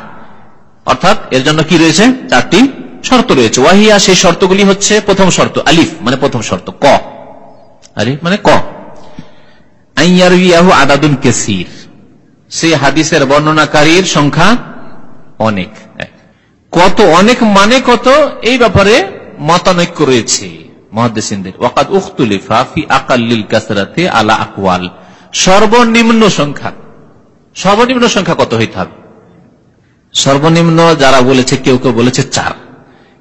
অর্থাৎ এর জন্য কি রয়েছে? চারটি শর্ত রয়েছে। ওয়াহিয়া সেই শর্তগুলি হচ্ছে প্রথম শর্ত, আলিফ মানে প্রথম শর্ত, ক। আলিফ মানে ক। আদাদুন কেসির। সেই হাদিসের বর্ণনাকারীর সংখ্যা অনেক। কত অনেক মানে কত এই ব্যাপারে মতানৈক্য রয়েছে মহাদেসিনদের ওয়াকাদ উখতুলিফা ফি আকাল্লিল কাসরাতে আলা আকওয়াল। সর্বনিম্ন সংখ্যা। সর্বনিম্ন সংখ্যা কত হইতে হবে? সর্বনিম্ন যারা বলেছে, কেউ কেউ বলেছে চার।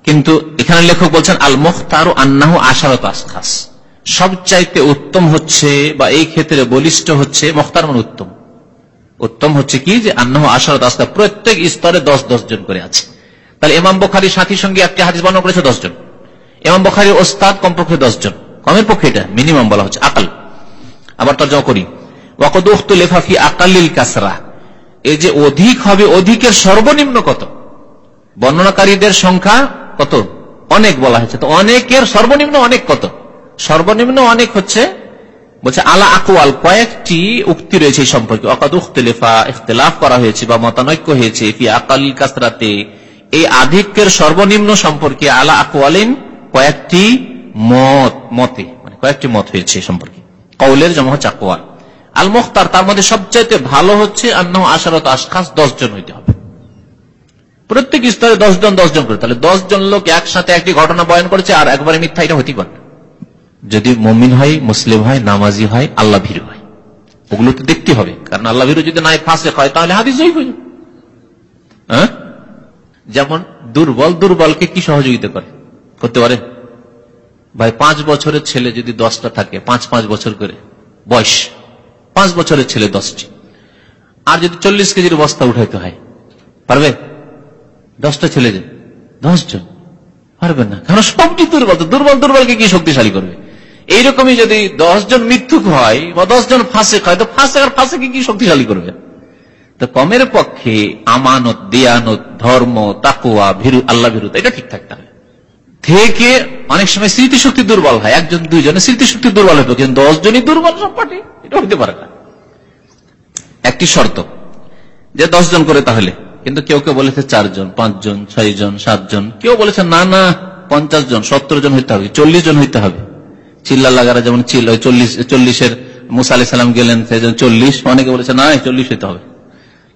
কিন্তু এখানে লেখক বলছেন, আল মুখতার আন্নাহ আশারত আসখাস সবচাইতে উত্তম হচ্ছে বা এই ক্ষেত্রে বলিষ্ঠ হচ্ছে মানে উত্তম। উত্তম হচ্ছে কি? যে আন্নাহ আশারত আসখা প্রত্যেক স্তরে দশ দশ জন করে আছে। তাহলে এমাম বখারির সাথীর সঙ্গে একটি হাদিস বর্ণনা করেছে দশজন এমাম বখারির ওস্তাদ কমপক্ষে দশজন কমের পক্ষে এটা? মিনিমাম বলা হচ্ছে, আকাল। আবার তর্জমা করি। ওয়াকদ লেফাফি আকালিল কাসরা। এই যে অধিক হবে, অধিকের সর্বনিম্ন কত? বর্ণনাকারীদের সংখ্যা কত? অনেক বলা হয়েছে। তো অনেকের সর্বনিম্ন অনেক কত? সর্বনিম্ন অনেক হচ্ছে, বলছে, আলা আকওয়াল, কয়েকটি উক্তি রয়েছে এই সম্পর্কে। অকাদ উখতলেফা, ইখতলাফ করা হয়েছে বা মতানৈক্য হয়েছে কাসরাতে। এই আধিক্যের সর্বনিম্ন সম্পর্কে আলা আকওয়ালিন কয়েকটি মত, মতে মানে কয়েকটি মত হয়েছে সম্পর্কে। কৌলের জমা হচ্ছে আকোয়াল আল মুখতার তার মধ্যে সবচাইতে ভালো হচ্ছে আন্ন আশারত আশখাস, দশ জন হইতে হবে। প্রত্যেক স্তরে দশ জন দশ জন করে। তাহলে দশ জন লোক একসাথে একটি ঘটনা বয়ন করেছে আর একবারে মিথ্যা, এটা হতে পারে যদি মমিন হয়, মুসলিম হয়, নামাজি হয়, আল্লাহ ভীর হয়। ওগুলো তো দেখতে হবে। কারণ আল্লাহ ভীরু যদি নাই ফাঁসে হয়, তাহলে হাদিস হয়ে? যেমন দুর্বল দুর্বলকে কি সহযোগিতা করে? করতে পারে? ভাই, পাঁচ বছরের ছেলে যদি দশটা থাকে, পাঁচ পাঁচ বছর করে, বয়স। পাঁচ বছরের ছেলে দশটি। আর যদি চল্লিশ কেজির বস্তা উঠাইতে হয়, পারবে? দশটা ছেলে যে, দশজন। পারবেন না। কারণ সবটি দুর্বল। দুর্বল দুর্বলকে কি শক্তিশালী করবে? এইরকমই যদি দশজন মৃত্যুক হয় বা দশজন ফাঁসে হয়, তো ফাঁসে আর ফাঁসে কি শক্তিশালী করবে? তো কমের পক্ষে আমানত, দেয়ানত, ধর্ম তাকুয়া ভীরু, আল্লাহ ভীরুতা, এটা ঠিক থাকতে হবে। থেকে অনেক সময় স্মৃতিশক্তি দুর্বল হয়, একজন, দুইজনে স্মৃতিশক্তি দুর্বল হতো কিন্তু দশজনই দুর্বল সব পার্টি, এটা হতে পারে না। একটি শর্ত, যে জন করে তাহলে, কিন্তু কেউ কেউ বলেছে চারজন, পাঁচজন, ছয়জন, সাতজন, কেউ বলেছে না না পঞ্চাশ জন সত্তর জন হইতে হবে চল্লিশ জন হইতে হবে। চিল্লা লাগারা যেমন চিল চল্লিশ, চল্লিশের মুসা সালাম গেলেন চল্লিশ, অনেকে বলেছে, না চল্লিশ হইতে হবে।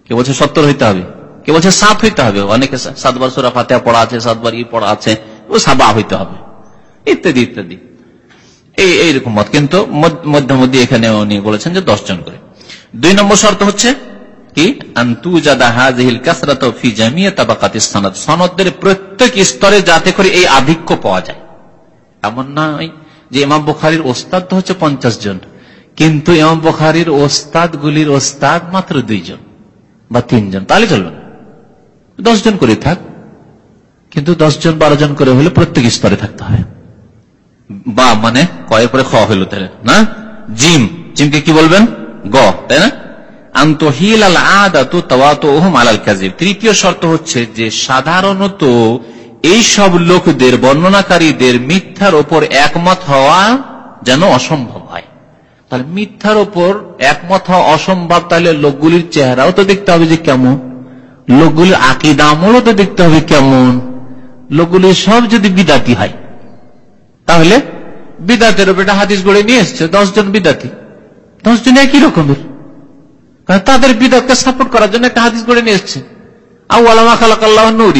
কে বলছে সত্তর হইতে হবে। কে বলছে সাত হইতে হবে। অনেকে সাতবার সুরা ফাতেহা পড়া আছে, সাতবার ই পড়া আছে, ও সাবা হইতে হবে। ইত্যাদি ইত্যাদি। এই এইরকম মত। কিন্তু মধ্যমধ্যে এখানে উনি বলেছেন যে জন করে। দুই নম্বর শর্ত হচ্ছে কি? সনদের প্রত্যেক স্তরে যাতে করে এই আধিক্য পাওয়া যায়। এমন নয় যে ইমাম বুখারির ওস্তাদ তো হচ্ছে পঞ্চাশ জন, কিন্তু ইমাম বুখারির ওস্তাদ গুলির ওস্তাদ মাত্র দুইজন বা তিনজন তাহলে চলবে না। দশ জন করে থাক। কিন্তু দশ জন, বারো জন করে হলে প্রত্যেক স্তরে থাকতে হবে বা মানে কয়ের পরে খ হইল তাহলে, না? জিম। জিমকে কি বলবেন? গ, তাই না? আন্তহিল আল আদাত তৃতীয় শর্ত হচ্ছে যে সাধারণত এই সব লোকদের, বর্ণনাকারীদের মিথ্যার ওপর একমত হওয়া যেন অসম্ভব হয়। তাহলে মিথ্যার ওপর একমত হওয়া অসম্ভব, তাহলে লোকগুলির চেহারাও তো দেখতে হবে যে কেমন। লোকগুলির আকিদ আমলও তো দেখতে হবে কেমন। লোকগুলির সব যদি বিদাতি হয়, তাহলে বিদাতের ওপর এটা হাদিস গড়ে নিয়ে এসছে, দশজন বিদাতি। দশজন একই রকমের। কারণ তাদের বিদাতকে সাপোর্ট করার জন্য একটা হাদিস গড়ে নিয়ে এসছে।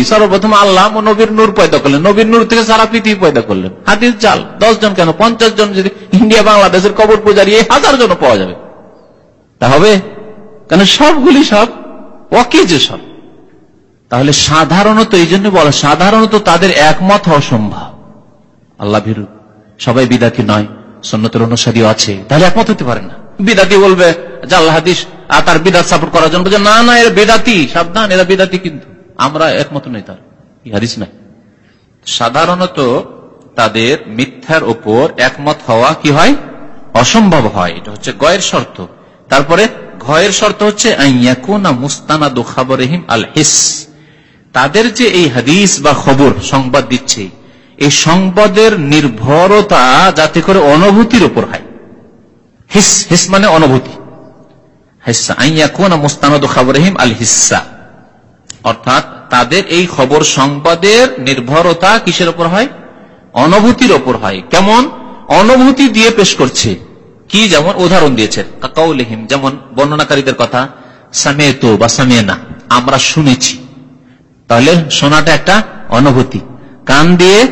সর্বপ্রথম আল্লাহ নবীর নূর পয়দা করলেন। নবীর নূর থেকে সারা পৃথিবী পয়দা করলেন। হাদিস চাল দশ জন কেন? পঞ্চাশ জন যদি ইন্ডিয়া, বাংলাদেশের কবর পূজারি, এই হাজার জন পাওয়া যাবে। তা হবে? কেন সবগুলি সব যে সব। তাহলে সাধারণত, এই জন্য বলা সাধারণত তাদের একমত অসম্ভব আল্লাহ ভীরু, সবাই বিদাতি নয় সন্ন্যতের অনুসারীও আছে। তাহলে একমত হতে পারে না। বিদাতি বলবে আল্লাহ হাদিস, আর তার বিদাত সাপোর্ট করার জন্য বলছে, না না, এরা বেদাতি, সাবধান, এরা বেদাতি কিন্তু। আমরা একমত নেই তার হাদিস নাই। সাধারণত তাদের মিথ্যার ওপর একমত হওয়া কি হয়? অসম্ভব হয়, এটা হচ্ছে গয়ের শর্ত। তারপরে, ঘয়ের শর্ত হচ্ছে মুস্তানাদু খাবরহিম আল হিস। তাদের যে এই হাদিস বা খবর, সংবাদ দিচ্ছে, এই সংবাদের নির্ভরতা যাতে করে অনুভূতির উপর হয়। হিস হিস মানে অনুভূতি। অর্থাৎ তাদের এই খবর সংবাদের নির্ভরতা কিসের ওপর হয়? অনুভূতির ওপর হয়। কেমন? অনুভূতি দিয়ে পেশ করছে। কি যেমন উদাহরণ দিয়েছে। কাকাউলিহিম যেমন বর্ণনাকারীদের কথা, সামেতো বা সামিয়ানা আমরা শুনেছি। তাহলে শোনাটা একটা অনুভূতি। কান দিয়ে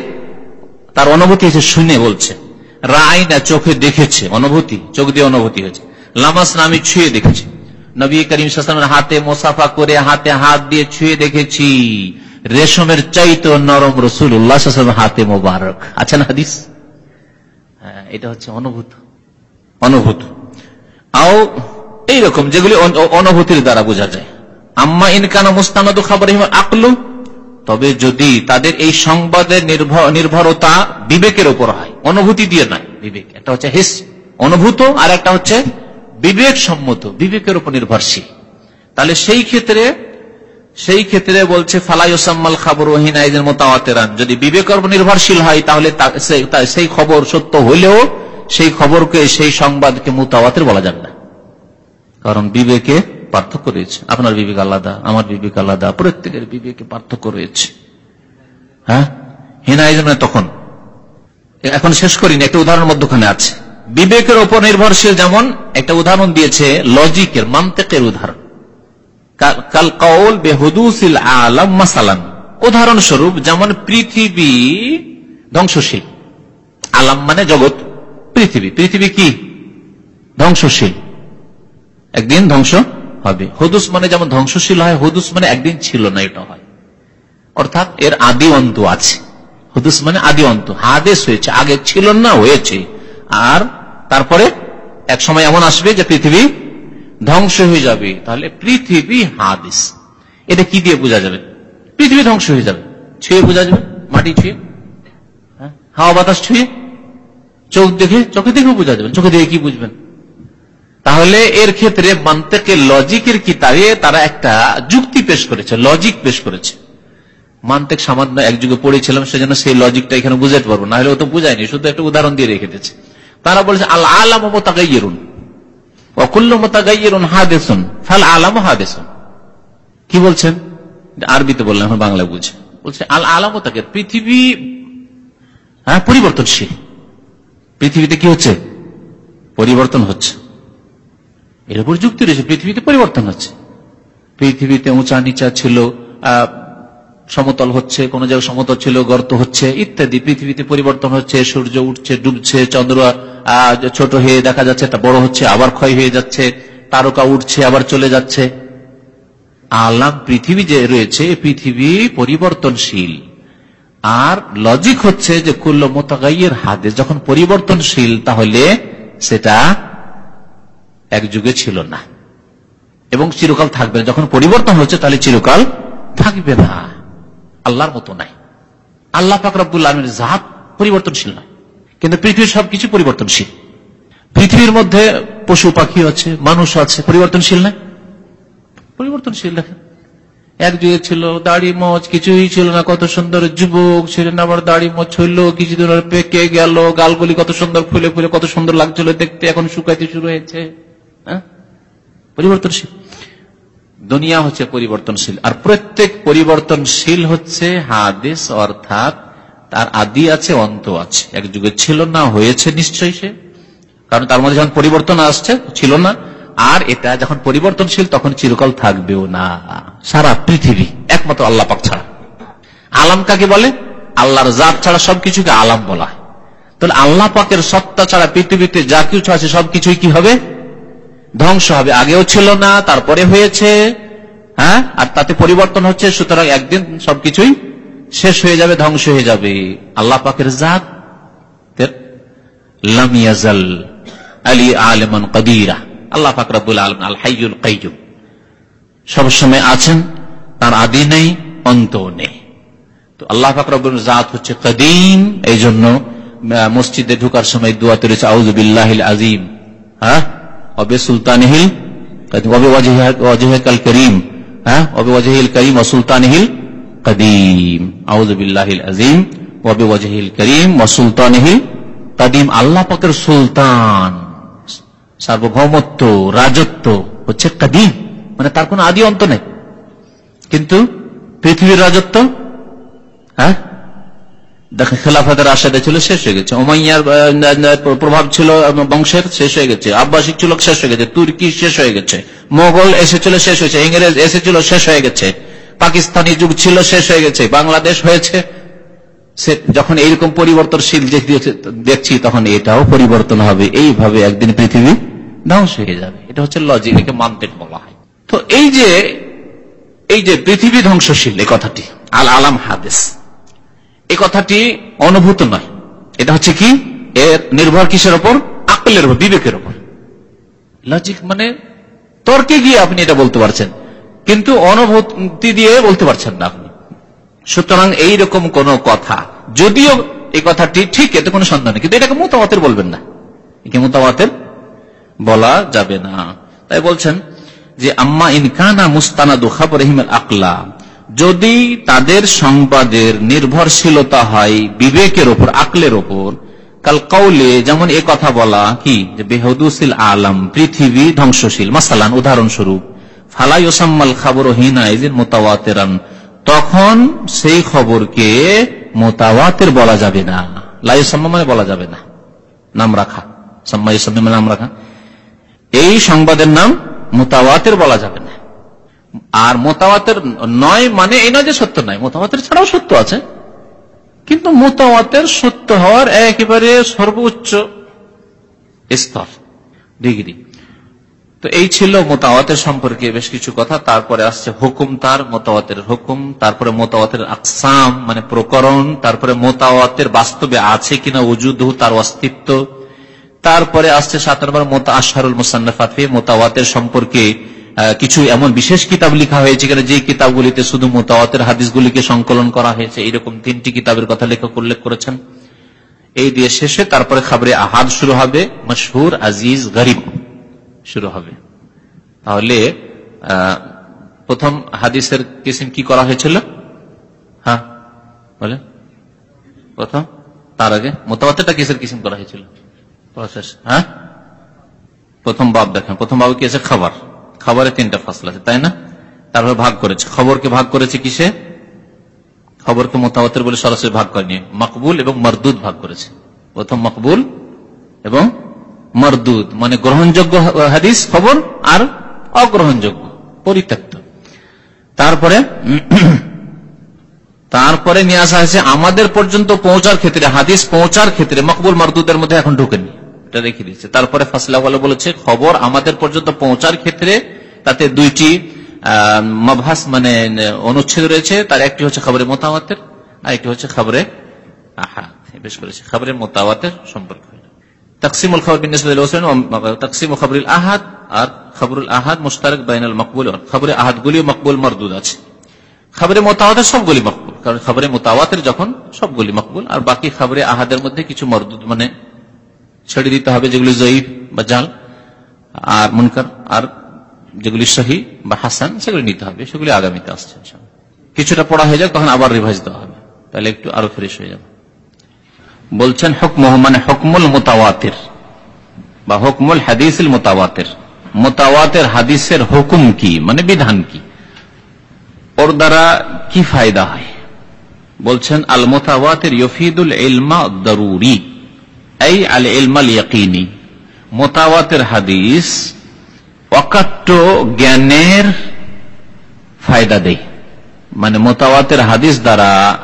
তার অনুভূতি হচ্ছে শুনে বলছে। রায় না চোখে দেখেছে, অনুভূতি, চোখ দিয়ে অনুভূতি হয়েছে। লামাস আমি ছুঁয়ে দেখেছি। নবী করিম সালামের হাতে মোসাফা করে হাতে হাত দিয়ে ছুঁয়ে দেখেছি। রেশমের চাইতো নরম রসুল উল্লাহ হাতে মোবারক। আছেন হাদিস? হ্যাঁ এটা হচ্ছে অনুভূত। অনুভূত। আও এইরকম যেগুলি অনুভূতির দ্বারা বোঝা যায়। আম্মা ইনকানা মুস্তানদ খাবার আকলু তবে যদি তাদের এই সংবাদের নির্ভরতা বিবেকের উপর হয়, অনুভূতি দিয়ে নয়, বিবেক। একটা হচ্ছে হিস, অনুভূত, আর একটা হচ্ছে বিবেক সম্মত বিবেকের উপর নির্ভরশীল। তাহলে সেই ক্ষেত্রে সেই ক্ষেত্রে বলছে ফালাইসাম্মাল খাবর ওহিনাইদের মোতাওয়াতেরান। যদি বিবেকের উপর নির্ভরশীল হয়, তাহলে সেই খবর সত্য হইলেও সেই খবরকে, সেই সংবাদকে মোতাওয়াতের বলা যাবে না। কারণ বিবেকে পার্থক্য রয়েছে। আপনার বিবেক আলাদা, আমার বিবেক আলাদা, প্রত্যেকের বিবেকে পার্থক্য রয়েছে। হ্যাঁ? হিনাইজমে তখন। এখন শেষ করিনি, একটা উদাহরণ মধ্যখানে আছে। বিবেকের ওপর নির্ভরশীল যেমন, একটা উদাহরণ দিয়েছে লজিকের, মান্তেকের উদাহরণ। কাল কৌল বেহুদুসিল আলম মাসালান। উদাহরণস্বরূপ যেমন পৃথিবী ধ্বংসশীল। আলাম মানে জগৎ, পৃথিবী। পৃথিবী কি? ধ্বংসশীল। একদিন ধ্বংস হবে হুদুস মানে যেমন ধ্বংসশীল হয়, হুদুস মানে একদিন ছিল না, এটা হয়। অর্থাৎ এর আদি অন্ত আছে। হুদুস মানে আদি অন্ত হাদেশ হয়েছে, আগে ছিল না, হয়েছে। আর তারপরে এক সময় এমন আসবে যে পৃথিবী ধ্বংস হয়ে যাবে। তাহলে পৃথিবী হাদিস। এটা কি দিয়ে বোঝা যাবে? পৃথিবী ধ্বংস হয়ে যাবে। ছুঁয়ে বোঝা যাবে? মাটি ছুঁয়ে? হ্যাঁ? হাওয়া বাতাস ছুঁয়ে? চোখ দেখে? চোখে দেখে বোঝা যাবে। চোখে দেখে কি বুঝবেন? তাহলে এর ক্ষেত্রে মান্তেকে লজিকের কিতাবে তারা একটা যুক্তি পেশ করেছে, লজিক পেশ করেছে। মান্তেক সামান্য এক যুগে পড়েছিলাম, সেজন্য সেই লজিকটা এখানে বুঝাতে পারব না হলে ও তো বুঝায়নি, শুধু একটা উদাহরণ দিয়ে রেখে দিয়েছে। তারা বলেছে, আল আলাম মোতাগাইয়েরুন অকুল্ল মোতাগাইয়েরুন হাদেসুন, ফাল আলাম হাদেসুন। কি বলছেন? আরবিতে বললাম এখন বাংলা বুঝে। বলছে, আল আলামতাকে পৃথিবী হ্যাঁ পরিবর্তনশীল। পৃথিবীতে কি হচ্ছে? পরিবর্তন হচ্ছে। এর উপর যুক্তি রয়েছে, পৃথিবীতে পরিবর্তন হচ্ছে। পৃথিবীতে উঁচা নিচা ছিল সমতল হচ্ছে, কোন জায়গায় সমতল ছিল, গর্ত হচ্ছে, ইত্যাদি। পৃথিবীতে পরিবর্তন হচ্ছে, সূর্য উঠছে, ডুবছে, চন্দ্র ছোট হয়ে দেখা যাচ্ছে, তা বড় হচ্ছে, আবার ক্ষয় হয়ে যাচ্ছে, তারকা উঠছে, আবার চলে যাচ্ছে। আলাম পৃথিবী যে রয়েছে পৃথিবী পরিবর্তনশীল। আর লজিক হচ্ছে যে কুল্ল মোতাগাইয়ের হাতে যখন পরিবর্তনশীল, তাহলে সেটা এক যুগে ছিল না। এবং চিরকাল থাকবে না। যখন পরিবর্তন হচ্ছে তাহলে চিরকাল থাকবে না। আল্লাহর মতো নাই। আল্লাহ ফাকরাবুল আলমের জাহাজ পরিবর্তনশীল নয়। কিন্তু পৃথিবীর সবকিছু পরিবর্তনশীল। পৃথিবীর মধ্যে পশু পাখি আছে, মানুষ আছে, পরিবর্তনশীল নয় পরিবর্তনশীল দেখেন। এক যুগে ছিল দাড়ি মচ কিছুই ছিল না। কত সুন্দর যুবক ছিলেন, আবার দাড়ি মচ হইল কিছুদিন পেকে গেল, গালগুলি কত সুন্দর, ফুলে ফুলে কত সুন্দর লাগছিল দেখতে, এখন শুকাইতে শুরু হয়েছে। হ্যাঁ? পরিবর্তনশীল। দুনিয়া হচ্ছে পরিবর্তনশীল। আর প্রত্যেক পরিবর্তনশীল হচ্ছে হাদিস, অর্থাৎ তার আদি আছে, অন্ত আছে। এক যুগে ছিল না, হয়েছে নিশ্চয়ই সে। কারণ তার মধ্যে যখন পরিবর্তন আসছে, ছিল না। আর এটা যখন পরিবর্তনশীল, তখন চিরকাল থাকবেও না। সারা পৃথিবী একমাত্র আল্লাহ পাক ছাড়া। আলাম কাকে বলে? আল্লাহর জাত ছাড়া সবকিছুকে আলাম বলা হয়। তাহলে আল্লাহ পাকের সত্তা ছাড়া পৃথিবীতে যা কিছু আছে, সবকিছুই কি হবে? ধ্বংস হবে। আগেও ছিল না, তারপরে হয়েছে হ্যাঁ? আর তাতে পরিবর্তন হচ্ছে, সুতরাং একদিন সবকিছুই শেষ হয়ে যাবে, ধ্বংস হয়ে যাবে। আল্লাহ পাকের জাত আলী কদিরা। আল্লাহ আলম আল সবসময় আছেন, তার আদি নেই অন্ত নেই। তো আল্লাহ জাত হচ্ছে এই জন্য মসজিদে ঢুকার সময় দোয়াতে রয়েছে আউজবিল্লাহ আজিম হ্যাঁ? অবে সুলতানহিল অবে ওয়াজহাল করিম হ্যাঁ অবে ওয়াজহিল করিম ও সুলতানহিল কদিম আউজবিল্লাহ আজিম অবে ওয়াজহিল করিম ও সুলতানহিল কদিম আল্লাহ পাকের সুলতান। সার্বভৌমত্ব, রাজত্ব হচ্ছে কাদিম। মানে তার কোন আদি অন্ত নেই। কিন্তু পৃথিবীর রাজত্ব হ্যাঁ? দেখেন খেলাফাতের আশাটা ছিল, শেষ হয়ে গেছে। ওমাইয়ার প্রভাব ছিল বংশের, শেষ হয়ে গেছে। আব্বাসিক ছিল, শেষ হয়ে গেছে। তুর্কি শেষ হয়ে গেছে। মোগল এসেছিল, শেষ হয়েছে। ইংরেজ এসেছিল, শেষ হয়ে গেছে। পাকিস্তানি যুগ ছিল, শেষ হয়ে গেছে। বাংলাদেশ হয়েছে। যখন এইরকম পরিবর্তনশীল দেখছি তখন এটাও পরিবর্তন হবে। এইভাবে একদিন পৃথিবী ধ্বংস হয়ে যাবে। এটা হচ্ছে লজিক একে মানতেক বলা হয়। তো এই যে এই যে পৃথিবী ধ্বংসশীল, এই কথাটি। আল আলাম হাদেস। এই কথাটি অনুভূত নয়। এটা হচ্ছে কি? এর নির্ভর কিসের ওপর? আকলের ওপর, বিবেকের ওপর। লজিক মানে তর্কে গিয়ে আপনি এটা বলতে পারছেন। কিন্তু অনুভূতি দিয়ে বলতে পারছেন না আপনি। সুতরাং এইরকম কোন কথা, যদিও এই কথাটি ঠিক, এতে কোনো সন্দেহ নেই। কিন্তু এটাকে মোতামতের বলবেন না। একে মোতামতের বলা যাবে না। তাই বলছেন যে, আম্মা ইনকানা মুস্তানা দুখাবরহিমের আকলা যদি তাদের সংবাদের নির্ভরশীলতা হয় বিবেকের ওপর আকলের ওপর কাল কৌলে যেমন এ কথা বলা কি বেহদুসিল আলম, পৃথিবী ধ্বংসশীল। মাসালান, উদাহরণস্বরূপ ফালাই ওসাম্মাল খাবর হিনা এদিন মোতাওয়াতেরান। তখন সেই খবরকে মোতাওয়াতের বলা যাবে না। লাইসাম্মা মানে বলা যাবে না। নাম রাখা। মানে নাম রাখা। এই সংবাদের নাম মোতাওয়াতের বলা যাবে না। আর মোতাওয়াতের নয় মানে এই নয় যে সত্য নয়, মোতাওয়াতের ছাড়াও সত্য আছে। কিন্তু মোতাওয়াতের সত্য হওয়ার একেবারে সর্বোচ্চ স্তর, ডিগ্রি। তো এই ছিল মোতাওয়াতের সম্পর্কে বেশ কিছু কথা, তারপরে আসছে হুকুম, তার মোতাওয়াতের হুকুম, তারপরে মোতাওয়াতের আকসাম মানে প্রকরণ, তারপরে মোতাওয়াতের বাস্তবে আছে কিনা ওজুদ তার অস্তিত্ব। তারপরে আসছে সাত নম্বর মোতা আশারুল মুসান্নাফাত মোতাওয়াতের সম্পর্কে কিছু এমন বিশেষ কিতাব লেখা হয়েছে যে কিতাবগুলিতে শুধু মোতাওয়াতের হাদিসগুলিকে সংকলন করা হয়েছে এইরকম তিনটি কিতাবের কথা লেখক উল্লেখ করেছেন। এই দিয়ে শেষে তারপরে খাবারে আহাদ শুরু হবে, মশহুর, আজিজ, গরিব শুরু হবে। তাহলে প্রথম হাদিসের কিসিম কি করা হয়েছিল? হ্যাঁ বলে প্রথম, তার আগে মোতাবাতেরটা কিসের কিসিম করা হয়েছিল? প্রসেস হ্যাঁ? প্রথম বাব দেখেন, প্রথম বাবু কি আছে? খাবার। খাবারে তিনটা ফসল আছে, তাই না? তারপরে ভাগ করেছে। খবরকে ভাগ করেছে কিসে? খবরকে মোতাবতের বলে সরাসরি ভাগ করেনি। মকবুল এবং মরদুদ ভাগ করেছে। প্রথম মকবুল এবং মরদুদ মানে গ্রহণযোগ্য হাদিস, খবর আর অগ্রহণযোগ্য, পরিত্যক্ত। তারপরে তারপরে নিয়ে আসা হয়েছে, আমাদের পর্যন্ত পৌঁছার ক্ষেত্রে, হাদিস পৌঁছার ক্ষেত্রে মকবুল, মরদুদের মধ্যে এখন ঢুকেনি। এটা রেখে দিচ্ছে তারপরে ফাসলা বলেছে, খবর আমাদের পর্যন্ত পৌঁছার ক্ষেত্রে তাতে দুইটি মভাস মানে অনুচ্ছেদ রয়েছে। তার একটি হচ্ছে খবরে মোতাবাতের আর একটি হচ্ছে খবরে আহাদ বেশ করেছে। খবরে মোতাবাতের সম্পর্ক তকসিমুল আর বাকি খবরে আহাদের মধ্যে কিছু মরদুদ মানে ছেড়ে দিতে হবে যেগুলি জয়ীব বা জাল, আর মুনকার, আর যেগুলি সহি বা হাসান, সেগুলি নিতে হবে, সেগুলি আগামীতে আসছে কিছুটা পড়া হয়ে যাক, তখন আবার রিভাইজ দেওয়া হবে। তাহলে একটু আরও ফ্রেশ হয়ে যাবে। বলছেন হকম মানে হকমুল মোতাওয়াতের বা হকমুল হাদিসুল মোতাওয়াতের। মোতাওয়াতের হাদিসের হুকুম কি? মানে বিধান কি? ওর দ্বারা কি ফায়দা হয়? বলছেন, আল মোতাওয়াতের ইয়ফিদুল ইলমা দরুরি। এই আল ইলমাল ইয়াকিনী, মোতাওয়াতের হাদিস অকাট্য জ্ঞানের ফায়দা দেয়। মানে মোতাওয়াতের হাদিস দ্বারা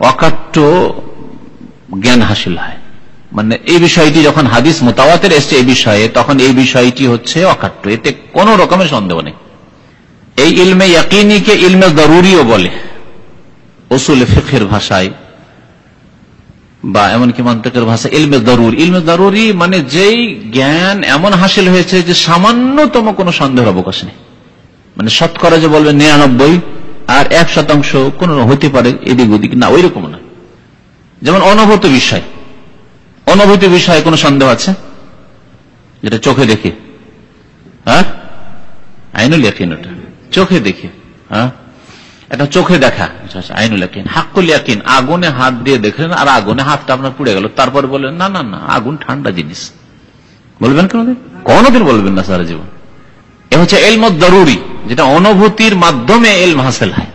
অকাট্য জ্ঞান হাসিল হয়। মানে এই বিষয়টি যখন হাদিস মোতাওয়াতের এসছে এই বিষয়ে, তখন এই বিষয়টি হচ্ছে অকাট্য। এতে কোন রকমের সন্দেহ নেই। এই ইলমে ইয়াকিনীকে ইলমে জরুরিও বলে ওসুল ফিখের ভাষায়। বা এমনকি মন্ত্রকের ভাষা ইলমে দরুর। ইলমে দরুরি মানে যেই জ্ঞান এমন হাসিল হয়েছে যে সামান্যতম কোন সন্দেহের অবকাশ নেই। মানে শতকরা যে বলবে নিরানব্বই আর এক শতাংশ কোন হতে পারে এদিক ওদিক। না ওই রকম না। যেমন অনভূত বিষয় অনুভূত বিষয়ে কোন সন্দেহ আছে? যেটা চোখে দেখে। হ্যাঁ? আইনুল ইয়াকিন ওটা। চোখে দেখে। হ্যাঁ? এটা চোখে দেখা। আচ্ছা, আচ্ছা, আইনুল ইয়াকিন হাক্কুল ইয়াকিন আগুনে হাত দিয়ে দেখলেন আর আগুনে হাতটা আপনার পুড়ে গেল। তারপর বললেন না না না আগুন ঠান্ডা জিনিস। বলবেন কোনদিন? কোনদিন বলবেন না সারা জীবন। এ হচ্ছে এলমত দরুরি যেটা অনুভূতির মাধ্যমে এলম হাসেল হয়।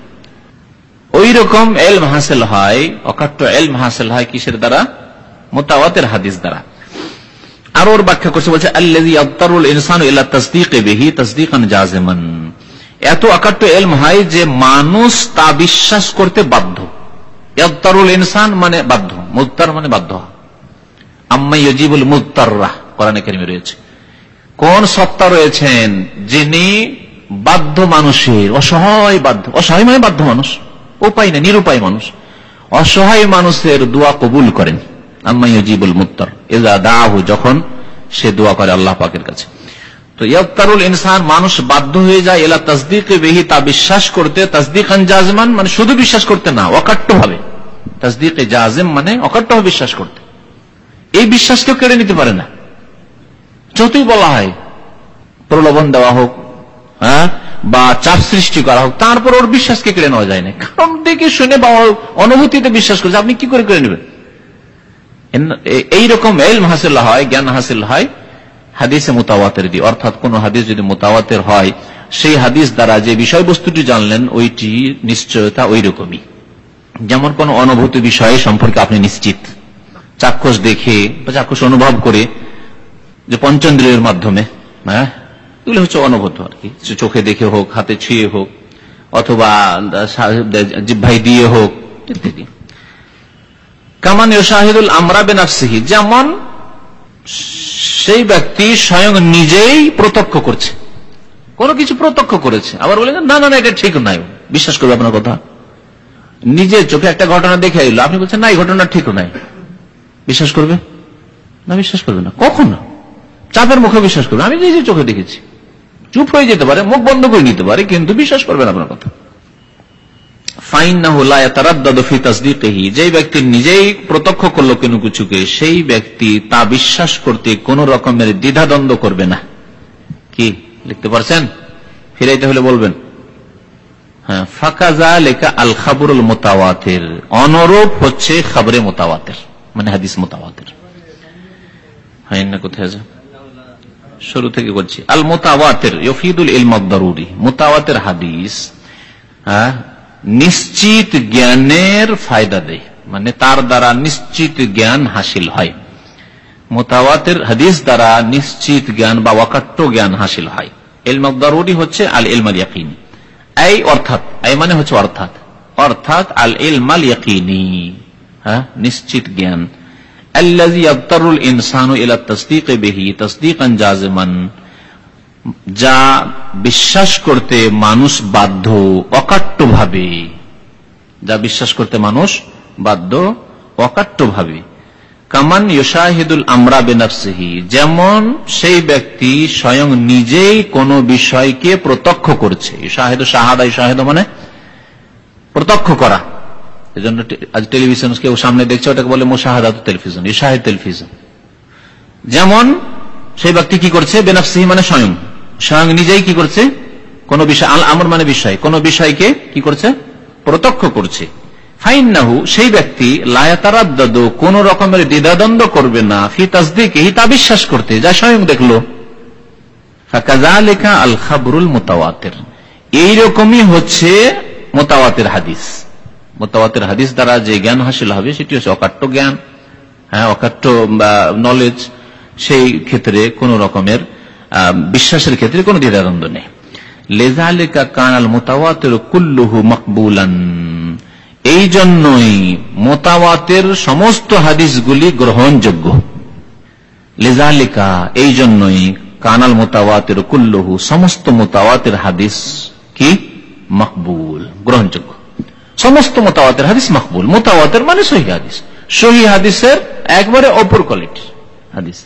ওই রকম এলম হাসেল হয় অকাট্য এলম হাসেল হয় কিসের দ্বারা? মোতাওয়াতের হাদিস দ্বারা। আর ওর ব্যাখ্যা করছে বলছে আল্লাহ ইনসান তসদিক বেহি তসদিকান জাজেমান এত অকাট্য এলম হয় যে মানুষ তা বিশ্বাস করতে বাধ্য। ইয়াত্তারুল ইনসান মানে বাধ্য মুত্তার মানে বাধ্য। আম্মাই ইজিবুল মুত্তাররা কোরআনে রয়েছে। কোন সত্তা রয়েছেন যিনি বাধ্য মানুষের, অসহায় বাধ্য, অসহায় মানে বাধ্য মানুষ, উপায় না নিরুপায় মানুষ। অসহায় মানুষের দোয়া কবুল করেন আম্মাইজিবুল মুত্তর এজা দাহু যখন সে দোয়া করে আল্লাহ পাকের কাছে। তো ইয়াক্তারুল ইনসান, মানুষ বাধ্য হয়ে যায় এলা তসদিক বেহি, তা বিশ্বাস করতে। তসদিক জাজমান মানে শুধু বিশ্বাস করতে না অকাট্য ভাবে তসদিক জাজেম মানে অকাট্য ভাবে বিশ্বাস করতে। এই বিশ্বাস কেউ কেড়ে নিতে পারে না। যতই বলা হয়, প্রলোভন দেওয়া হোক হ্যাঁ বা চাপ সৃষ্টি করা হোক, তারপর ওর বিশ্বাসকে কেড়ে নেওয়া যায় না। কারণ দেখে শুনে বা অনুভূতিতে বিশ্বাস করছে, আপনি কি করে কেড়ে নেবেন? এইরকম এলম হাসিল হয়, জ্ঞান হাসিল হয় হাদিসে মোতাওয়াতের দিয়ে অর্থাৎ কোন হাদিস যদি মোতাওয়াতের হয়, সেই হাদিস দ্বারা যে বিষয়বস্তুটি জানলেন, ওইটি নিশ্চয়তা ওই রকমই যেমন কোন অনুভূতি বিষয় সম্পর্কে আপনি নিশ্চিত। চাক্ষুষ দেখে বা চাক্ষুষ অনুভব করে যে পঞ্চেন্দ্রিয়ের মাধ্যমে হ্যাঁ? এগুলো হচ্ছে অনুভূত আর কি। চোখে দেখে হোক, হাতে ছুঁয়ে হোক, অথবা জিভাই দিয়ে হোক, ইত্যাদি। কামান শাহিদুল আমরা বেনাফসিহি যেমন সেই ব্যক্তি স্বয়ং নিজেই প্রত্যক্ষ করছে। কোনো কিছু প্রত্যক্ষ করেছে। আবার বলে না না না, এটা ঠিক নাই। বিশ্বাস করবে আপনার কথা? নিজের চোখে একটা ঘটনা দেখে এলো। আপনি বলছেন, না, এই ঘটনা ঠিক নাই। বিশ্বাস করবে? না, বিশ্বাস করবে না। কখন? চাপের মুখে বিশ্বাস করবে আমি নিজে চোখে দেখেছি। চুপ হয়ে যেতে পারে, মুখ বন্ধ করে নিতে পারে, কিন্তু বিশ্বাস করবেন আপনার কথা। যে ব্যক্তি নিজেই প্রত্যক্ষ করল কোনো কিছুকে সেই ব্যক্তি তা বিশ্বাস করতে কোন রকমের দ্বিধাদ্বন্দ্ব করবে না। কি, লিখতে পারছেন? ফিরাইতে হলে বলবেন। হ্যাঁ লেখা আল খাবরুল মোতাওয়াতের। অনরূপ হচ্ছে খাবরে মোতাওয়াতের মানে হাদিস মোতাওয়াতের। হ্যাঁ না কোথায় শুরু থেকে বলছি। আল মোতাওয়াতের ইফিদুল ইলমদারুরি মোতাওয়াতের হাদিস হ্যাঁ নিশ্চিত জ্ঞানের ফায়দা দেয়। মানে তার দ্বারা নিশ্চিত জ্ঞান হাসিল হয়। মোতাবাতের হাদিস দ্বারা নিশ্চিত জ্ঞান বা ওয়াকাট্ট জ্ঞান হাসিল হয়। এল মকদারি হচ্ছে আল এলমাল ইয়াকিন। এই অর্থাৎ, এই মানে হচ্ছে অর্থাৎ। অর্থাৎ আল এলমাল ইয়াকিনি। হ্যাঁ? নিশ্চিত জ্ঞান। আল্লাজি আবতারুল ইনসানু ইলা তসদিক বেহি তসদিক আঞ্জাজমান যা বিশ্বাস করতে মানুষ বাধ্য অকাট্য ভাবে যা বিশ্বাস করতে মানুষ বাধ্য অকাট্য ভাবে কামান ইসাহিদুল আমরা বেনাফসিহি। যেমন সেই ব্যক্তি স্বয়ং নিজেই কোন বিষয়কে প্রত্যক্ষ করছে। ইসাহেদ শাহাদা ইসাহেদ মানে প্রত্যক্ষ করা। এজন্য আজ টেলিভিশন কেউ সামনে দেখছে, ওটাকে বলে মোশাহাদা টেলিভিশন ইসাহেদ টেলিভিশন। যেমন সেই ব্যক্তি কি করছে? বেনাফসিহি মানে স্বয়ং। স্বয়ং নিজেই কি করছে? কোন বিষয়, আল আমর মানে বিষয়। কোন বিষয়কে কি করছে? প্রত্যক্ষ করছে। ফাইনাহু সেই ব্যক্তি লায়াতারাদ্দ কোন রকমের দ্বিধাদ্বন্দ্ব করবে না। ফি তাসদিকে তা বিশ্বাস করতে। যা স্বয়ং দেখল। লেখা আল খাবরুল মোতাওয়াতের। এইরকমই হচ্ছে মোতাওয়াতের হাদিস। মোতাওয়াতের হাদিস দ্বারা যে জ্ঞান হাসিল হবে, সেটি হচ্ছে অকাট্য জ্ঞান। হ্যাঁ অকাট্য নলেজ সেই ক্ষেত্রে কোন রকমের বিশ্বাসের ক্ষেত্রে কোন দ্বিধাদ্বন্দ্ব নেই। লেজালেকা কানাল মোতাওয়াতের কুল্লুহু মকবুলান। এই জন্যই মোতাওয়াতের সমস্ত হাদিসগুলি গ্রহণযোগ্য। এই জন্যই কানাল মোতাওয়াতের কুল্লুহু সমস্ত মোতাওয়াতের হাদিস কি? মকবুল, গ্রহণযোগ্য। সমস্ত মোতাওয়াতের হাদিস মকবুল। মোতাওয়াতের মানে সহি হাদিস। সহি হাদিসের একবারে অপর কোয়ালিটি হাদিস।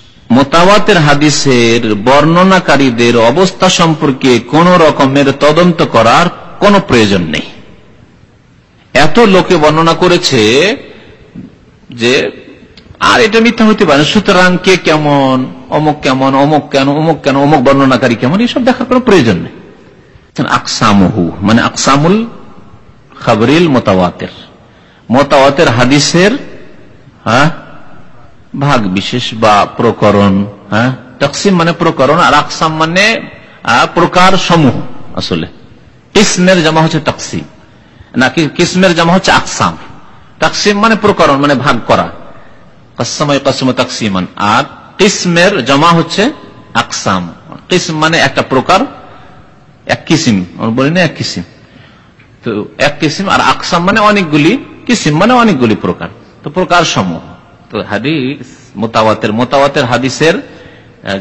মোতাবাতের হাদিসের বর্ণনাকারীদের অবস্থা সম্পর্কে কোন রকমের তদন্ত করার কোন প্রয়োজন নেই। এত লোকে বর্ণনা করেছে যে, আর এটা মিথ্যা হতে পারে সুতরাং কে কেমন, অমুক কেমন, অমুক কেন অমুক কেন, অমুক বর্ণনাকারী কেমন, এসব দেখার কোন প্রয়োজন নেই। আকসামহু মানে আকসামুল খাবরিল মোতাওয়াতের। মোতাওয়াতের হাদিসের হ্যাঁ ভাগ বিশেষ বা প্রকরণ হ্যাঁ? তকসিম মানে প্রকরণ আর আকসাম মানে প্রকার সমূহ আসলে। কিসমের জমা হচ্ছে তকসিম। নাকি কিসমের জমা হচ্ছে আকসাম। তকসিম মানে প্রকরণ মানে ভাগ করা। কসময় কসম আর কিসমের জমা হচ্ছে আকসাম। কিসম মানে একটা প্রকার, এক কিসিম। বলি না এক কিসিম। তো এক কিসিম আর আকসাম মানে অনেকগুলি, কিসিম মানে অনেকগুলি প্রকার। তো প্রকার সমূহ। তো হাদিস, মোতাওয়াতের মোতাওয়াতের হাদিসের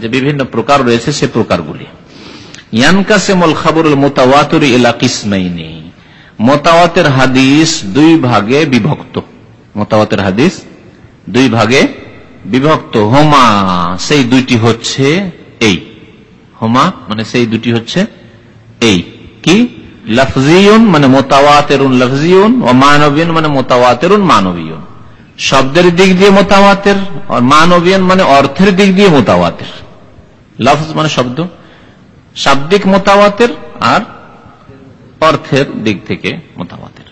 যে বিভিন্ন প্রকার রয়েছে সে প্রকারগুলি। ইয়ানকাসেমল খাবরুল মোতাওয়াতুর এলা কিসমাইনি। মোতাওয়াতের হাদিস দুই ভাগে বিভক্ত। মোতাওয়াতের হাদিস দুই ভাগে বিভক্ত। হোমা, সেই দুইটি হচ্ছে এই। হোমা মানে সেই দুটি হচ্ছে এই। কি? লফজিউন মানে মোতাওয়াতেরুন লফজিউন ও মানবিয়ন মানে মোতাওয়াতেরুন মানবীয়ন। শব্দের দিক দিয়ে মোতাওয়াতের মানবিয়ান মানে অর্থের দিক দিয়ে মোতাবাতের লফজ মানে শব্দ। শাব্দিক মোতাবাতের আর অর্থের দিক থেকে মোতাওয়াতের।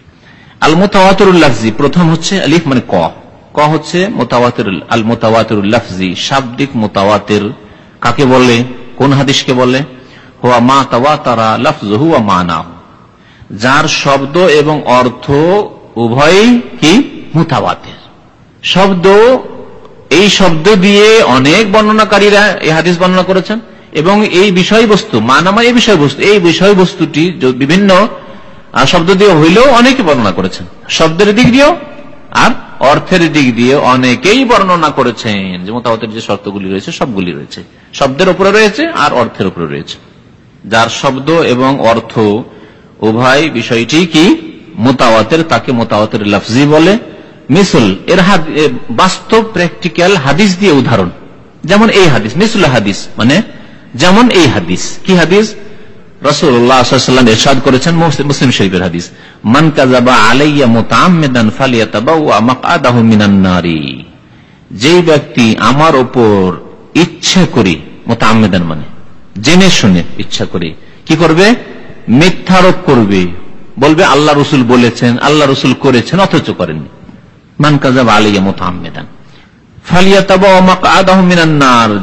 আল মোতাওয়াতরুল্লাফজি প্রথম হচ্ছে আলিফ মানে ক। ক হচ্ছে মোতাওয়াতের আল মোতাওয়াতরুল্লাফজি শাব্দিক মোতাওয়াতের কাকে বলে, কোন হাদিসকে বলে? হুয়া মা তাওয়া তারা লফজ হুয়া মা না যার শব্দ এবং অর্থ উভয়ই কি? মোতাওয়াতের। শব্দ, এই শব্দ দিয়ে অনেক বর্ণনাকারীরা এই হাদিস বর্ণনা করেছেন এবং এই বিষয়বস্তু মানামা এই বিষয়বস্তু, এই বিষয়বস্তুটি বিভিন্ন শব্দ দিয়ে হইলেও অনেকে বর্ণনা করেছেন। শব্দের দিক দিয়েও আর অর্থের দিক দিয়ে অনেকেই বর্ণনা করেছেন যে মোতাবতের যে শর্তগুলি রয়েছে সবগুলি রয়েছে। শব্দের উপরে রয়েছে আর অর্থের উপরে রয়েছে। যার শব্দ এবং অর্থ উভয় বিষয়টি কি? মোতাওয়াতের তাকে মোতাওয়াতের লফজি বলে। মিসল, এর বাস্তব প্র্যাকটিক্যাল হাদিস দিয়ে উদাহরণ। যেমন এই হাদিস, মিসুল হাদিস মানে যেমন এই হাদিস। কি হাদিস? ব্যক্তি আমার ওপর ইচ্ছা মানে জেনে শুনে ইচ্ছা করে, কি করবে? মিথ্যারোপ করবে। বলবে, আল্লাহ রসুল বলেছেন, আল্লাহ রসুল করেছেন, অথচ করেননি।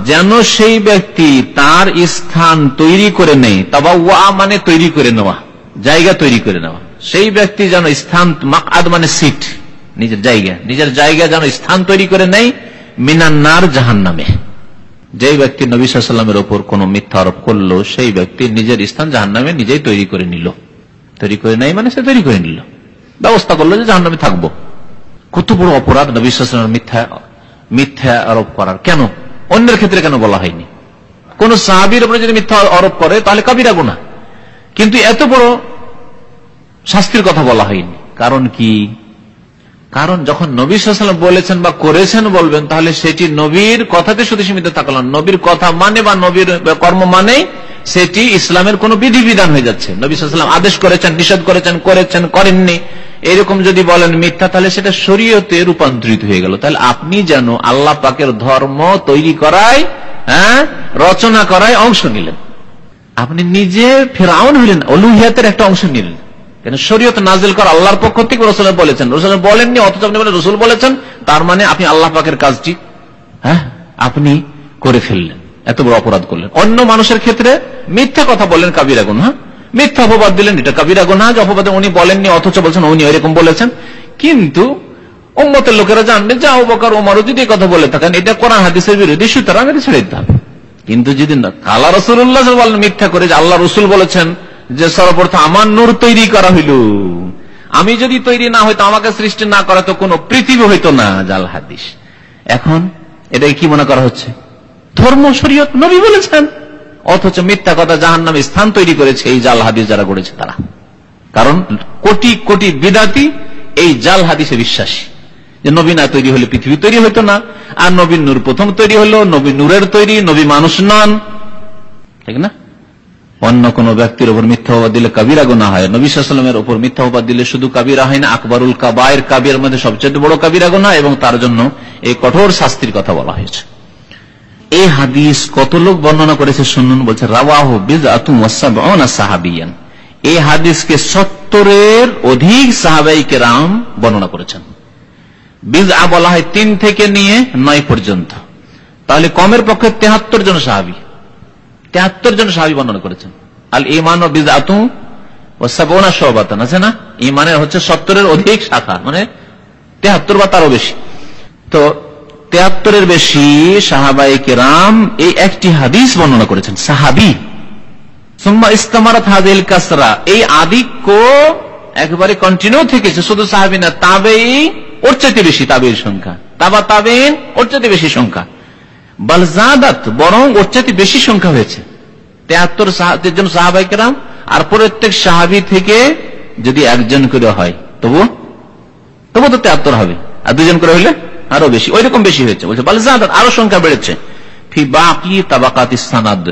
যেন সেই ব্যক্তি তার স্থান তৈরি করে নেই তবা ওয়া মানে তৈরি করে নেওয়া, জায়গা তৈরি করে নেওয়া। সেই ব্যক্তি যেন স্থান মাকাদ মানে সিট, নিজের জায়গা নিজের জায়গা যেন স্থান তৈরি করে নেই মিনান্নার জাহান নামে যে ব্যক্তি নবী ওপর কোন মিথ্যা আরোপ করল, সেই ব্যক্তি নিজের স্থান জাহান নামে নিজেই তৈরি করে নিল। তৈরি করে নেই মানে সে তৈরি করে নিল। ব্যবস্থা করল যে জাহান নামে থাকব। কত বড় অপরাধ নবী সাল্লামের মিথ্যা মিথ্যা আরোপ করার। কেন? অন্যের ক্ষেত্রে কেন বলা হয়নি? কোন সাহাবির উপরে যদি মিথ্যা আরোপ করে, তাহলে কাবিরা গুণা কিন্তু এত বড় শাস্তির কথা বলা হয়নি। কারণ কি? কারণ যখন নবী সাল্লাম বলেছেন বা করেছেন বলবেন, তাহলে সেটি নবীর কথাতে শুধু সীমিত থাকল নবীর কথা মানে বা নবীর কর্ম মানে সেটি ইসলামের কোন বিধিবিধান হয়ে যাচ্ছে। নবী সাল্লাম আদেশ করেছেন, নিষেধ করেছেন করেছেন, করেননি। এরকম যদি বলেন মিথ্যা, তাহলে সেটা শরীয়তে রূপান্তরিত হয়ে গেল। তাহলে আপনি যেন আল্লাহ পাকের ধর্ম তৈরি করায় হ্যাঁ রচনা করায় অংশ নিলেন। আপনি নিজে ফেরাউন হইলেন অলুহিয়াতের একটা অংশ নিলেন। কেন শরীয়ত নাজিল করা আল্লাহর পক্ষ থেকে রসুল বলেছেন। রসুল বলেননি, অথচ আপনি বলেন, রসুল বলেছেন, তার মানে আপনি আল্লাহ পাকের কাজটি হ্যাঁ আপনি করে ফেললেন। এত বড় অপরাধ করলেন। অন্য মানুষের ক্ষেত্রে মিথ্যা কথা বললেন কাবিরা গুন হ্যাঁ। মিথ্যা অপবাদ দিলেন, এটা কাবিরা গুনা যে অপবাদে উনি বলেননি, অথচ বলছেন উনি এরকম বলেছেন। কিন্তু উম্মতের লোকেরা জানবে যে আবকার ওমারও যদি কথা বলে থাকেন, এটা কোরআন হাদিসের বিরোধী, সুতরাং এটা ছেড়ে দিতে হবে। কিন্তু যদি কালা রসুল্লাহ বলেন মিথ্যা করে যে আল্লাহ রসুল বলেছেন যে সর্বপ্রথম আমার নূর তৈরি করা হইল। আমি যদি তৈরি না হইতো আমাকে সৃষ্টি না করা তো কোন পৃথিবী হইতো না, জাল হাদিস। এখন এটা কি মনে করা হচ্ছে? ধর্ম, শরীয়ত নবী বলেছেন। অথচ মিথ্যা কথা জাহান নামে স্থান তৈরি করেছে, এই জাল হাদিস যারা করেছে তারা। কারণ কোটি কোটি বিদাতি এই জাল হাদিসে বিশ্বাসী। যে নবী না তৈরি হলে পৃথিবী তৈরি হইতো না, আর নবীন নূর প্রথম তৈরি হলো, নবী নূরের তৈরি, নবী মানুষ নন। ঠিক না? অন্য কোন ব্যক্তির উপর মিথ্যাবাদ দিলে কাবিরা গোনা হয়। নবী সাল্লামের উপর মিথ্যাবাদ দিলে শুধু কাবিরা হয় না, আকবরুল কাবায়ের কাবির মধ্যে সবচেয়ে বড় কাবিরা গোনা এবং তার জন্য এই কঠোর শাস্তির কথা বলা হয়েছে। এই হাদিস কত লোক বর্ণনা করেছে শুনুন, বলছে, রাওয়াহ এই হাদিসকে সত্তরের অধিক বর্ণনা করেছেন। বিজ আ বলা হয় তিন থেকে নিয়ে নয় পর্যন্ত। তাহলে কমের পক্ষে তেহাত্তর জন সাহাবি। তেহাত্তর জন সাহাবি বর্ণনা করেছেন। আল ইমান ও বিজ আতু আছে না? ইমানের হচ্ছে সত্তরের অধিক শাখা মানে তেহাত্তর বা তারও বেশি। তো তেহাত্তরের বেশি সাহাবাই কেরাম এই একটি হাদিস বর্ণনা করেছেন, সাহাবি। সুম্মা ইস্তামারাত হাদিল কাসরা। এই আদিক্য একবারে কন্টিনিউ থেকেছে, শুধু সাহাবি না, তাবেই ওর চাইতে বেশি তাবের সংখ্যা। তাবা তাবেন ওর চাইতে বেশি সংখ্যা। বালজাদাত বরং ওর চাইতে বেশি সংখ্যা হয়েছে। তেহাত্তর জন সাহাবাই কেরাম, আর প্রত্যেক সাহাবি থেকে যদি একজন করে হয়, তবু তবু তো তেহাত্তর হবে। আর দুজন করে হইলে? আরও বেশি, ওই রকম বেশি হয়েছে। বলছে বালজাদাত আরও সংখ্যা বেড়েছে। ফি বাকি তাবাকাত ইস্তানাদ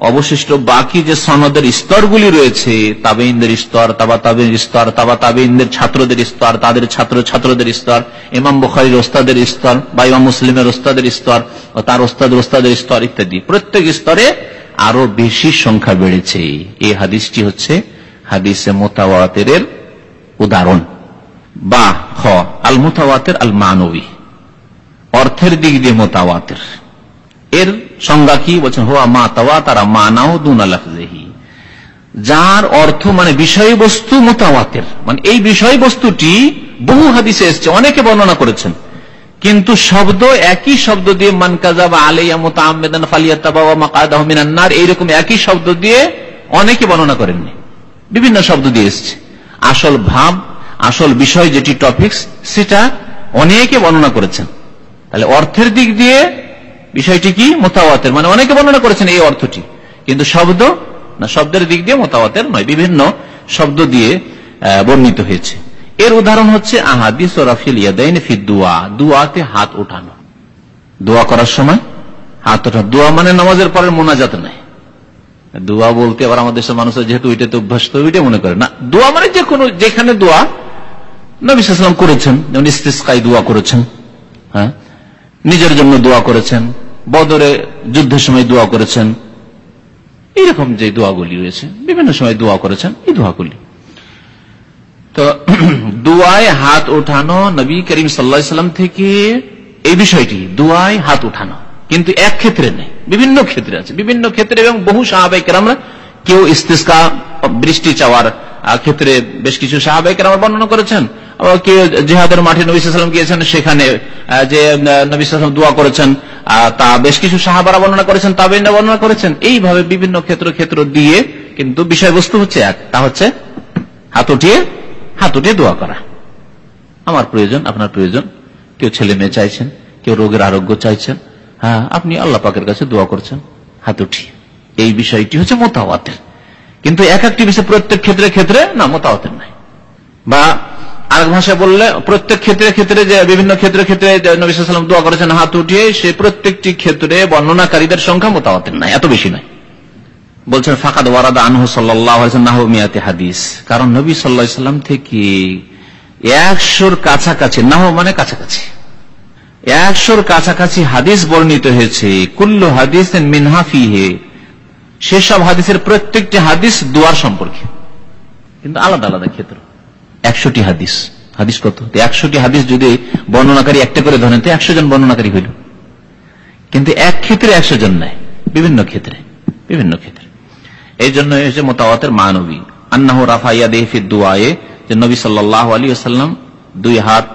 অবশিষ্ট বাকি যে সনদের স্তরগুলি রয়েছে তাবেইনদের স্তর, তাবা তাবেইন স্তর, তাবা তাবেইনদের ছাত্রদের স্তর, তাদের ছাত্র ছাত্রদের স্তর, ইমাম বুখারির ওস্তাদের স্তর বা ইমাম মুসলিমের ওস্তাদের স্তর ও তার ওস্তাদ ওস্তাদের স্তর ইত্যাদি। প্রত্যেক স্তরে আরও বেশি সংখ্যা বেড়েছে। এই হাদিসটি হচ্ছে হাদিসে মোতাওয়াতের উদাহরণ। বা হ আল মোতাওয়াতের আল মানবী অর্থের দিক দিয়ে মোতাওয়াতের। এর সংজ্ঞা কি? বলছেন, হোয়া মা তাওয়া তারা মানাও দুনালাফজেহি যার অর্থ মানে বিষয়বস্তু মোতাওয়াতের। মানে এই বিষয়বস্তুটি বহু হাদিসে এসছে, অনেকে বর্ণনা করেছেন। কিন্তু শব্দ, একই শব্দ দিয়ে মানকাজা বা আলিয়া মোতামেদান ফালিয়ার এইরকম একই শব্দ দিয়ে অনেকে বর্ণনা করেননি। বিভিন্ন শব্দ দিয়ে এসছে। আসল ভাব আসল বিষয় যেটি টপিক্স সেটা অনেকে বর্ণনা করেছেন। তাহলে অর্থের দিক দিয়ে বিষয়টি কি? মোতাওয়াতের মানে অনেকে বর্ণনা করেছেন এই অর্থটি। কিন্তু শব্দ? না, শব্দের দিক দিয়ে মোতাওয়াতের নয়, বিভিন্ন শব্দ দিয়ে বর্ণিত হয়েছে। এর উদাহরণ হচ্ছে, আহাদিস ও রাফিল ইয়াদাইন ফি দোয়া, দুয়াতে হাত উঠানো দোয়া করার সময় হাত ওঠানো দোয়া মানে নামাজের পরের মোনাজাত নাই দোয়া বলতে আবার আমাদের দেশের মানুষের যেহেতু ওইটাতে অভ্যস্ত ওইটা মনে করে। না, দোয়া মানে যে কোনো যেখানে দোয়া নবিসাম করেছেন যেমন ইস্তিসকাই দোয়া করেছেন হ্যাঁ? নিজের জন্য দোয়া করেছেন, বদরে যুদ্ধের সময় দোয়া করেছেন। এইরকম যে দোয়াগুলি রয়েছে, বিভিন্ন সময় দোয়া করেছেন, এই দোয়াগুলি। তো দুয়ায় হাত ওঠানো নবী করিম সাল্লাম থেকে এই বিষয়টি, দুয়ায় হাত উঠানো কিন্তু এক ক্ষেত্রে নেই, বিভিন্ন ক্ষেত্রে আছে। বিভিন্ন ক্ষেত্রে এবং বহু সাহাবাহিকের আমরা কেউ ইস্তিস্কা, বৃষ্টি চাওয়ার ক্ষেত্রে বেশ কিছু সাহাবাহিকের আমার বর্ণনা করেছেন। জেহাদের মাঠে নবী সাল্লাম গিয়েছেন, সেখানে যে নবী সাল্লাম দোয়া করেছেন তা বেশ কিছু সাহাবারা বর্ণনা করেছেন তাবেইনা বর্ণনা করেছেন। এইভাবে বিভিন্ন ক্ষেত্র ক্ষেত্র দিয়ে কিন্তু বিষয়বস্তু হচ্ছে এক, তা হচ্ছে হাত উঠিয়ে হাত উঠিয়ে দোয়া করা। আমার প্রয়োজন, আপনার প্রয়োজন। কেউ ছেলে মেয়ে চাইছেন, কেউ রোগের আরোগ্য চাইছেন হ্যাঁ আপনি আল্লাহ পাকের কাছে দোয়া করছেন, হাত উঠিয়ে। এই বিষয়টি হচ্ছে মোতাওয়াতের। কিন্তু এক একটি বিষয় প্রত্যেক ক্ষেত্রে ক্ষেত্রে না, মোতাওয়াতের নাই। বা আরেক ভাষায় বললে, প্রত্যেক ক্ষেত্রে ক্ষেত্রে যে, বিভিন্ন ক্ষেত্রে ক্ষেত্রে নবিসাম দোয়া করেছেন, হাত উঠিয়ে সে প্রত্যেকটি ক্ষেত্রে বর্ণনাকারীদের সংখ্যা মোতাবাতের নাই, এত বেশি নয় বলছেন, ফাঁকাদ ওয়ারাদা আনহু সাল্লাহাতে হাদিস। কারণ নবী সাল্লা সাল্লাম থেকে একশোর কাছাকাছি, নাহ মানে কাছাকাছি। একশোর কাছাকাছি হাদিস বর্ণিত হয়েছে, কুল্লু হাদিস মিনহাফি হে সেসব হাদিসের প্রত্যেকটি হাদিস দুয়ার সম্পর্কে। কিন্তু আলাদা আলাদা ক্ষেত্র। একশোটি হাদিস। হাদিস কত? একশোটি হাদিস যদি বর্ণনাকারী একটা করে ধরেন, তো একশো জন বর্ণনাকারী হইল। কিন্তু এক ক্ষেত্রে একশো জন নেয় বিভিন্ন ক্ষেত্রে বিভিন্ন ক্ষেত্রে। এই জন্য হয়েছে মোতাওয়াতের মানবী, আন্নাহ রাফাইয়া দেহফি দোয়ায়ে যে নবী সাল্লাহ আলী আসাল্লাম দুই হাত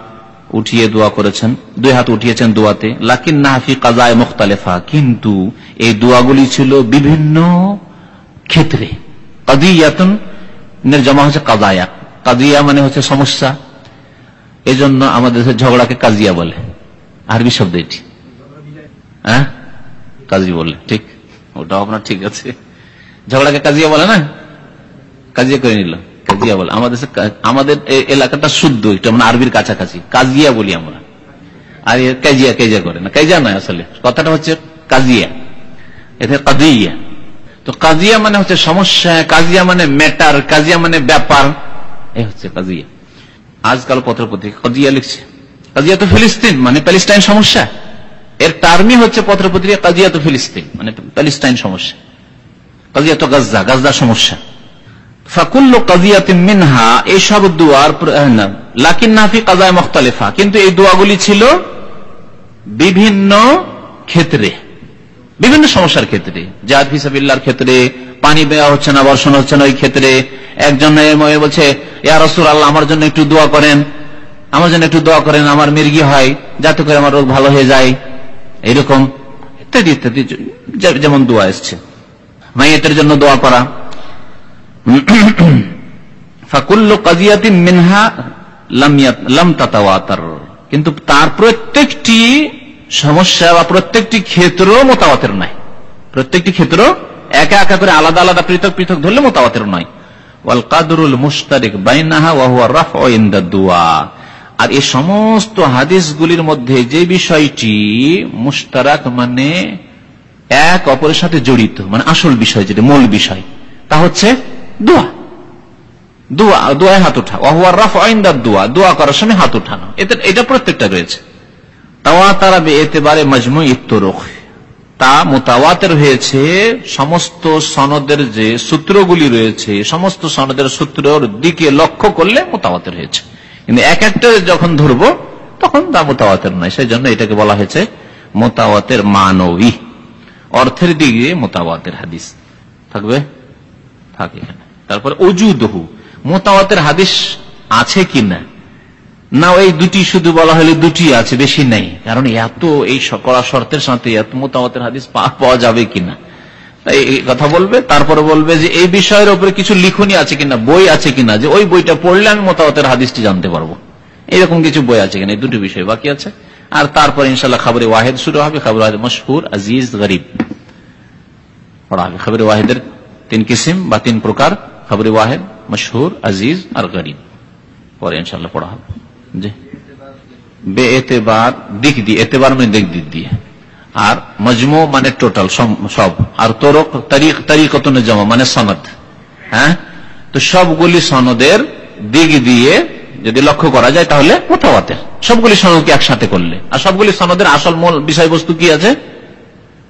উঠিয়ে দোয়া করেছেন, দুই হাত উঠিয়েছেন দোয়াতে লাকিন নাহাফি কাজায় মুখতালেফা, কিন্তু এই দোয়াগুলি ছিল বিভিন্ন ক্ষেত্রে। কাদিয়াতন জমা হচ্ছে কাজায়া কাজিয়া মানে হচ্ছে সমস্যা। এই জন্য আমাদের ঝগড়াকে কাজিয়া বলে। আরবি শব্দ এটি। হ্যাঁ? কাজি বলে ঠিক? ওটাও আপনার ঠিক আছে। ঝগড়াকে কাজিয়া বলে না? কাজিয়া করে নিল। কাজিয়া বলে। আমাদের আমাদের এলাকাটা শুদ্ধ এটা মানে আরবির কাছাকাছি। কাজিয়া বলি আমরা। আর কাজিয়া কাজিয়া করে না। কাজিয়া নয় আসলে। কথাটা হচ্ছে কাজিয়া। এতে কাজিয়া। তো কাজিয়া মানে হচ্ছে সমস্যা, কাজিয়া মানে ম্যাটার কাজিয়া মানে ব্যাপার। এই হচ্ছে কাজিয়া। আজকাল পত্র পত্রিকা কাজিয়া লিখছে। কাজিয়া তো ফিলিস্তিন মানে প্যালেস্টাইন সমস্যা। এর টার্মই হচ্ছে পত্র পত্রিকা কাজিয়া তো ফিলিস্তিন মানে প্যালেস্টাইন সমস্যা। কাজিয়া তো গাজা গাজা সমস্যা। ক্ষেত্রে পানি দেওয়া হচ্ছে না, বর্ষণ হচ্ছে না, ওই ক্ষেত্রে একজন বলছে, ইয়া আল্লাহ আমার জন্য একটু দোয়া করেন। আমার জন্য একটু দোয়া করেন, আমার মির্গি হয়, যাতে করে আমার রোগ ভালো হয়ে যায়। এইরকম ইত্যাদি ইত্যাদি যেমন দোয়া এসছে। মাইয়েতের জন্য দোয়া করা। ফাকুল্ল কাজিয়াতি মিনহা লাম তাতাওয়াতার। কিন্তু তার প্রত্যেকটি সমস্যা বা প্রত্যেকটি ক্ষেত্র মোতাবাতের নয়। প্রত্যেকটি ক্ষেত্র একা একা করে আলাদা আলাদা, পৃথক পৃথক ধরলে মোতাবাতের নয়। আর এই সমস্ত হাদিসগুলির মধ্যে যে বিষয়টি মুস্তারাক মানে এক অপরের সাথে জড়িত মানে আসল বিষয় যেটা, মূল বিষয়, তা হচ্ছে দোয়া। দোয়া, দোয়ায় হাত উঠা। ওয়াহুয়ার রাফ আইন্দার দোয়া দোয়া করার সময় হাত উঠানো। এটা প্রত্যেকটা রয়েছে। তাওয়া তারা এতেবারে মজমু ইত্তরুখ। তা মোতাওয়াতের হয়েছে, সমস্ত সনদের যে সূত্রগুলি রয়েছে, সমস্ত সনদের সূত্রের দিকে লক্ষ্য করলে মোতাওয়াতের হয়েছে। কিন্তু এক একটা যখন ধরবো, তখন তা মোতাওয়াতের নয়। সেই জন্য এটাকে বলা হয়েছে মোতাওয়াতের মানবী। অর্থের দিকে মোতাওয়াতের হাদিস। থাকবে? থাকে তারপর অজুদহু। মোতাওয়াতের হাদিস আছে কি না? না ওই দুটি শুধু বলা হলে দুটি আছে, বেশি নেই। কারণ এত এই কড়া শর্তের সাথে এত মোতামতের হাদিস পাওয়া যাবে কিনা। এই কথা বলবে, তারপরে বলবে যে এই বিষয়ের উপরে কিছু লিখনি আছে কিনা, বই আছে কিনা, যে ওই বইটা পড়লে আমি মোতামতের হাদিসটি জানতে পারব। এরকম কিছু বই আছে কিনা, এই দুটি বিষয় বাকি আছে। আর তারপর ইনশাল্লাহ খাবরে ওয়াহেদ শুরু হবে, খাবর ওয়াহেদ মশহুর, আজিজ, গরিব। পড়া হবে খাবরে ওয়াহেদের তিন কিসিম বা তিন প্রকার, খাবরে ওয়াহেদ, মশহুর, আজিজ আর গরিব। পরে ইনশাল্লাহ পড়া হবে। জি। বে এতেবার দিক দিয়ে, এতেবার মানে দিক দিক দিয়ে। আর মজমু মানে টোটাল সব। আর তোরক, তারিখ জমা মানে সনদ। হ্যাঁ? তো সবগুলি সনদের দিক দিয়ে যদি লক্ষ্য করা যায় তাহলে মোতাবাতের সবগুলি সনদকে একসাথে করলে। আর সবগুলি সনদের আসল মূল বিষয়বস্তু কি আছে?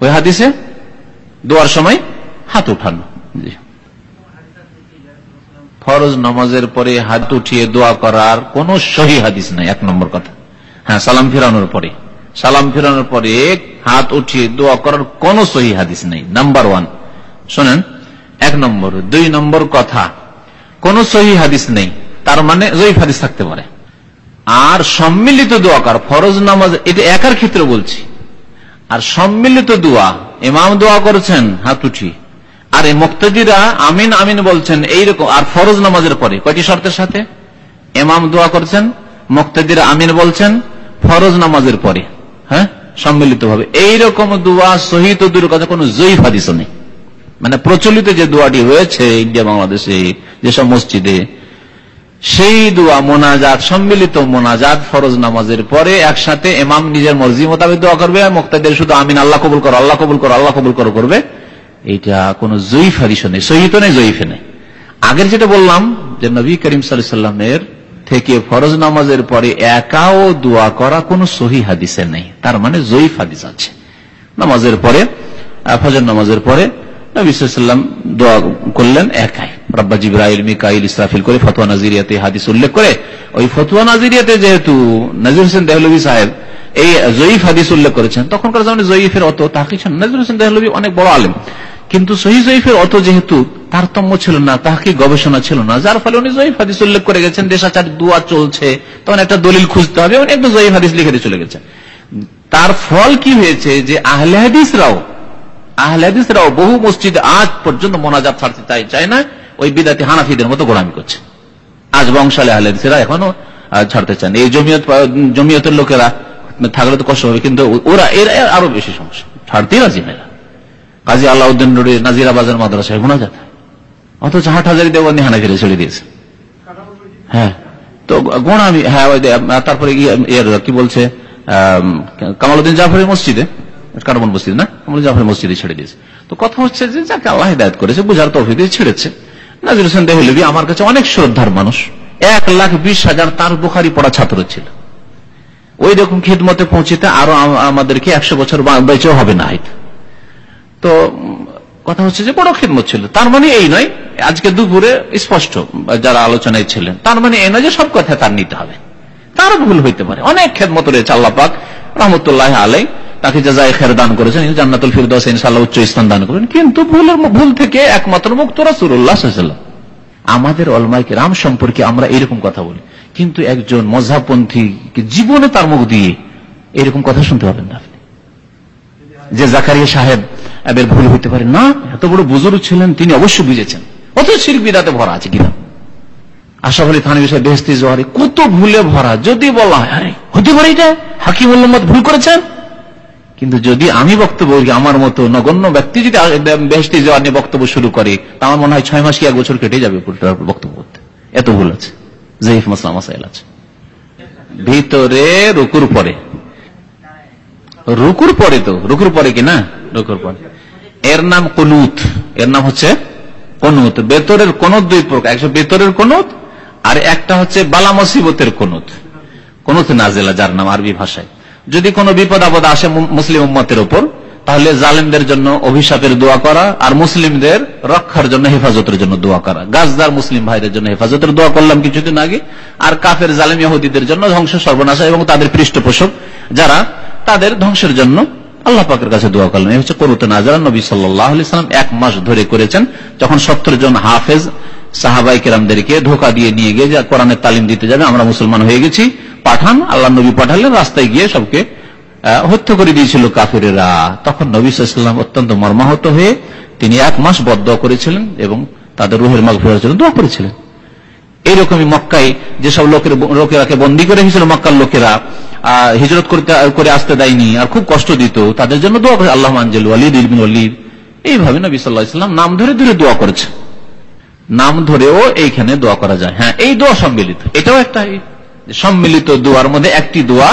ওই হাদিসে? দোয়ার সময় হাত উঠানো। ফরজ নামাজের পরে হাত উঠিয়ে দোয়া করার কোন সহি হাদিস নাই, এক নম্বর কথা। হ্যাঁ সালাম ফিরানোর পরে। সালাম ফিরানোর পরে হাত উঠিয়ে দোয়া করার কোন সহি হাদিস নেই, নাম্বার ওয়ান। শোনেন, এক নম্বর। দুই নম্বর কথা, কোন সহি হাদিস নেই, তার মানে জয়ীফ হাদিস থাকতে পারে। আর সম্মিলিত দোয়া কর, ফরজ নামাজ, এটা একার ক্ষেত্রে বলছি। আর সম্মিলিত দোয়া, ইমাম দোয়া করেছেন, হাত উঠিয়ে। আর এই মুক্তদিরা আমিন আমিন বলছেন, এইরকম, আর ফরজ নামাজের পরে, কয়টি শর্তের সাথে? এমাম দোয়া করছেন, মুক্তদিরা আমিন বলছেন, ফরজ নামাজের পরে হ্যাঁ? সম্মিলিত ভাবে এইরকম দোয়া সহিত দূর কথা, কোন জয়ীফ হাদিস নেই। মানে প্রচলিত যে দোয়াটি হয়েছে, ইন্ডিয়া, বাংলাদেশে, যেসব মসজিদে, সেই দোয়া মোনাজাত, সম্মিলিত মোনাজাত ফরজ নামাজের পরে একসাথে এমাম নিজের মর্জি মোতাবেক দোয়া করবে মুক্তাদের শুধু আমিন, আল্লাহ কবুল করো, আল্লাহ কবুল করো, আল্লাহ কবুল করো করবে। এইটা কোন জয়ীফ হাদিস নেই সহিত নেই, জয়ীফে নেই। আগের যেটা বললাম, যে নবী করিম সাল্লামের থেকে ফরজ নামাজের পরে একাও দোয়া করা কোন সহি হাদিসে নেই। তার মানে জয়ীফ হাদিস আছে। নামাজের পরে ফজর নামাজের পরে নবী সাল্লাম দোয়া করলেন একাই। রব্বা জিব্রাইল, মিকাইল, ইসরাফিল করে ফতুয়া নাজিরিয়াতে হাদিস উল্লেখ করে, ওই ফতুয়া নাজিরিয়াতে যেহেতু নাজির হোসেন দেহলবী সাহেব এই জয়ীফ হাদিস উল্লেখ করেছেন, তখনকার জন্য জয়ীফের অত তাকে নাজির হোসেন দেহলবী অনেক বড় আলেম। কিন্তু সহি জয়ীফের অত যেহেতু তারতম্য ছিল না, তাহাকে গবেষণা ছিল না, যার ফলে উনি জয়ীফ হাদিস উল্লেখ করে গেছেন, দেশাচার দোয়া চলছে, তখন একটা দলিল খুঁজতে হবে উনি একটু জয়ীফ হাদিস লিখে চলে গেছেন তার ফল কি হয়েছে যে আহলে হাদিসরাও আহলে হাদিসরাও বহু মসজিদ আজ পর্যন্ত মোনাজাত ছাড়তে চাই চায় না, ওই বিদাতি হানাফিদের মতো গোড়ামি করছে। আজ বংশালে আহলে হাদিসরা এখনও ছাড়তে চান এই জমিয়ত জমিয়তের লোকেরা, থাকলে তো কষ্ট হবে, কিন্তু ওরা, এর আরও বেশি সমস্যা। ছাড়তেই রাজি না। কাজী আল্লাউদ্দিন নাজিরাবাজার মাদ্রাসায় গুণা যাত অথচ হাট হাজারি দেওয়ানি হানা ফিরে ছেড়ে দিয়েছে হ্যাঁ। তো গোড়ামি হ্যাঁ তারপরে কি বলছে কামালুদ্দিন জাফরের মসজিদে, কারবন মসজিদ, না? কামাল জাফরের মসজিদে ছেড়ে দিয়েছে। তো কথা হচ্ছে যে, যাকে আল্লাহ হিদায়ত করেছে, বুঝার তৌফিক দিয়ে ছেড়েছে। নাজির হোসেন দেহলবি আমার কাছে অনেক শ্রদ্ধার মানুষ। এক লাখ বিশ হাজার তার বুখারি পড়া ছাত্র ছিল। ওই রকম খিদমতে পৌঁছিতে আরও আমাদেরকে একশো বছর বেঁচেও হবে না হয়তো তো কথা হচ্ছে যে বড় খিদমত ছিল। তার মানে এই নয়, আজকে দুপুরে স্পষ্ট যারা আলোচনায় ছিলেন, তার মানে এই নয় যে সব কথা তার নিতে হবে। তারও ভুল হইতে পারে। অনেক খেদমত রয়েছে আল্লাহ পাক রহমতুল্লাহ আলাই তাকে যাই খের দান করেছেন জান্নাতুল ফিরদৌস ইনশাল্লাহ উচ্চ স্থান দান করেন কিন্তু ভুলের ভুল থেকে একমাত্র মুক্ত রাসুল্লাহ আমাদের অলমাইকে রাম সম্পর্কে আমরা এরকম কথা বলি। কিন্তু একজন মজাপন্থী জীবনে তার মুখ দিয়ে এরকম কথা শুনতে পাবেন না যে জাকারিয়া সাহেব এবার ভুল হইতে পারে। না, এত বড় বুজুর্গ ছিলেন, তিনি অবশ্যই বুঝেছেন। অত শির বিদাতে ভরা আছে কিনা? আশা বলি থানি বিষয় বেহস্তি জোহারি, কত ভুলে ভরা। যদি বলা হতে পারে এটা, হাকিম উল্লমত ভুল করেছেন। কিন্তু যদি আমি বক্তব্য আমার মতো নগণ্য ব্যক্তি যদি বেহস্তি জোয়ার নিয়ে বক্তব্য শুরু করে, তা আমার মনে হয় ছয় মাস কি এক বছর কেটে যাবে বক্তব্য করতে। এত ভুল আছে। জয়ীফ মাসলাম আছে। ভিতরে রুকুর পরে। রুকুর পরে তো, রুকুর পরে কি না? রুকুর পরে। এর নাম কনুত। এর নাম হচ্ছে কনুত। বেতরের কোনুত দুই প্রকার একটা বেতরের কোনুত আর একটা হচ্ছে বালা মুসিবতের কোনুত। কোনুত নাজেলা যার নাম আরবি ভাষায়। যদি কোনো বিপদ আপদ আসে মুসলিম উম্মতের উপর, তাহলে জালেমদের জন্য অভিশাপের দোয়া করা আর মুসলিমদের রক্ষার জন্য হেফাজতের জন্য দোয়া করা। গাছদার মুসলিম ভাইদের জন্য হেফাজতের দোয়া করলাম কিছুদিন আগে। আর কাফের জালেম ইহুদিদের জন্য ধ্বংস সর্বনাশ এবং তাদের পৃষ্ঠপোষক যারা তাদের ধ্বংসের জন্য আল্লাহ পাকের কাছে দোয়া করলেন। এই হচ্ছে করুতে নাজারা। নবী সাল্লাম এক মাস ধরে করেছেন। যখন সত্তর জন হাফেজ সাহাবাই কেরামদেরকে ধোকা দিয়ে নিয়ে গিয়ে কোরআনের তালিম দিতে যাবে, আমরা মুসলমান হয়ে গেছি, পাঠান, আল্লাহ নবী পাঠালেন, রাস্তায় গিয়ে সবকে হত্যা করে দিয়েছিল কাফেরেরা। তখন নবী সাল্লাম অত্যন্ত মর্মাহত হয়ে তিনি এক মাস বদ্ধ করেছিলেন এবং তাদের রুহের মাগ ফেরার জন্য দোয়া করেছিলেন। এইরকমই মক্কায় যেসব লোকের লোকেরাকে বন্দী করে রেখেছিল মক্কার লোকেরা হিজরত করে আসতে দেয়নি আর খুব কষ্ট দিত। তাদের জন্য দোয়া করে আল্লাহ আঞ্জেল ওয়ালিদ ইলমিন ওয়ালিদ। এইভাবে নবী সাল্লাহ ইসলাম নাম ধরে ধরে দোয়া করেছে। নাম ধরেও এইখানে দোয়া করা যায়। হ্যাঁ এই দোয়া সম্মিলিত। এটাও একটা সম্মিলিত দোয়ার মধ্যে একটি দোয়া।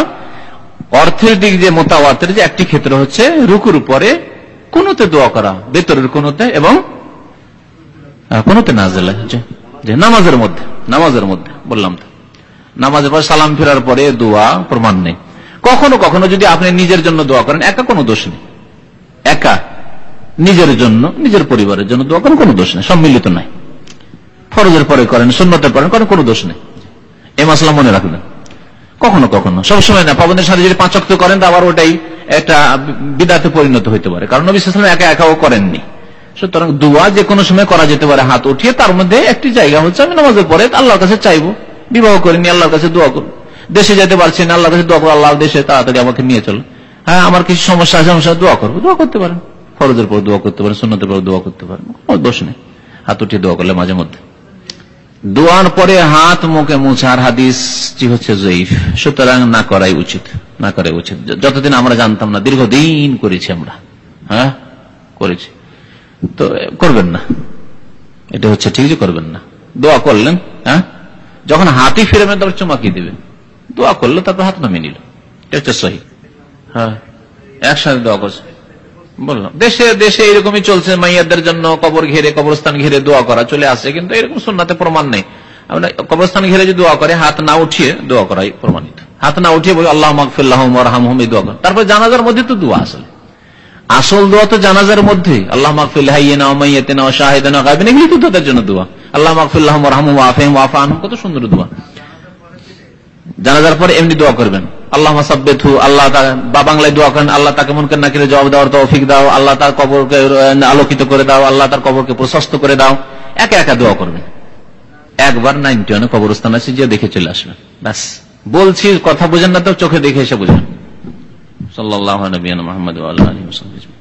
অর্থের দিক যে মোতাবাতের যে একটি ক্ষেত্র হচ্ছে রুকুর উপরে কোনোতে দোয়া করা বেতরের কোনোতে এবং কোনোতে নাজেলা যে যে নামাজের মধ্যে নামাজের মধ্যে, বললাম তো। নামাজের পর সালাম ফেরার পরে দোয়া প্রমাণ নেই। কখনো কখনো যদি আপনি নিজের জন্য দোয়া করেন, একা কোনো দোষ নেই। একা। নিজের জন্য, নিজের পরিবারের জন্য দোয়া করেন, কোনো দোষ নেই, সম্মিলিত নাই। ফরজের পরে করেন, সুন্নতের পরে করেন, কোনো দোষ নেই। এই মাসলা মনে রাখবেন। কখনো কখনো, সবসময় না পাবনের সাথে যদি পাঁচ অক্ত করেন, তো আবার ওটাই একটা বিদাতে পরিণত হইতে পারে। কারণ নবী একা একাও করেননি। সুতরাং দোয়া যে কোনো সময় করা যেতে পারে, হাত উঠিয়ে তার মধ্যে একটি জায়গা হচ্ছে, আমি নামাজের পরে আল্লাহর কাছে চাইব। বিবাহ করিনি আল্লাহর কাছে দোয়া করব। দেশে যেতে পারছি না, আল্লাহর কাছে দোয়া করব আল্লাহ দেশে তাড়াতাড়ি আমাকে নিয়ে চলো। হ্যাঁ আমার কিছু সমস্যা আছে সমস্যা দোয়া করব। দোয়া করতে পারেন। ফরজের পর দোয়া করতে পারেন, সুন্নতের পর দোয়া করতে পারেন। কোনো দোষ নেই। হাত উঠিয়ে দোয়া করলে মাঝে মধ্যে। দোয়ার পরে হাত মুখে মুছার হাদিসটি হচ্ছে জয়ীফ। সুতরাং না করাই উচিত, না করাই উচিত। যতদিন আমরা জানতাম না, দীর্ঘদিন করেছি আমরা। হ্যাঁ করেছি। তো, করবেন না। এটা হচ্ছে ঠিক যে করবেন না। দোয়া করলেন হ্যাঁ? যখন হাতি ফিরবেন তখন চুমাকি দিবেন। দোয়া করল, তারপর হাত নামিয়ে নিল। এটা হচ্ছে সহি। হ্যাঁ। একসাথে দোয়া করছে। বললাম, দেশে দেশে এরকমই চলছে, মাইয়াদের জন্য কবর ঘিরে, কবরস্থান ঘিরে দোয়া করা চলে আসছে, কিন্তু এরকম সুন্নাতে প্রমাণ নেই। আমরা কবরস্থান ঘিরে যদি দোয়া করে, হাত না উঠিয়ে দোয়া করাই প্রমাণিত। হাত না উঠিয়ে বলি, আল্লাহ মাকফিল্লাহ রহাম এই দোয়া করা। তারপর জানাজার মধ্যে তো দোয়া আসলে। আসল দোয়া তো জানাজার মধ্যে। আল্লাহ তাদের জন্য দোয়া। আল্লাহ ওয়াফেম ওয়াফা কত সুন্দর দোয়া। জানাজার পরে এমনি দোয়া করবেন। আল্লাহ সাব্বেথু আল্লাহ বা বাংলায় দোয়া করেন, আল্লাহ তাকে মন না করে জবাব দেওয়ার তৌফিক দাও, আল্লাহ তার কবরকে আলোকিত করে দাও, আল্লাহ তার কবরকে প্রশস্ত করে দাও। একা একা দোয়া করবেন। একবার নাইনটি ওয়ানে কবরস্থান আছে, যে দেখে চলে আসবেন। ব্যাস। বলছি, কথা বোঝেন না তো, চোখে দেখে এসে বুঝবেন সাল্লাহ নবীন মোহাম্মদ আল্লাহ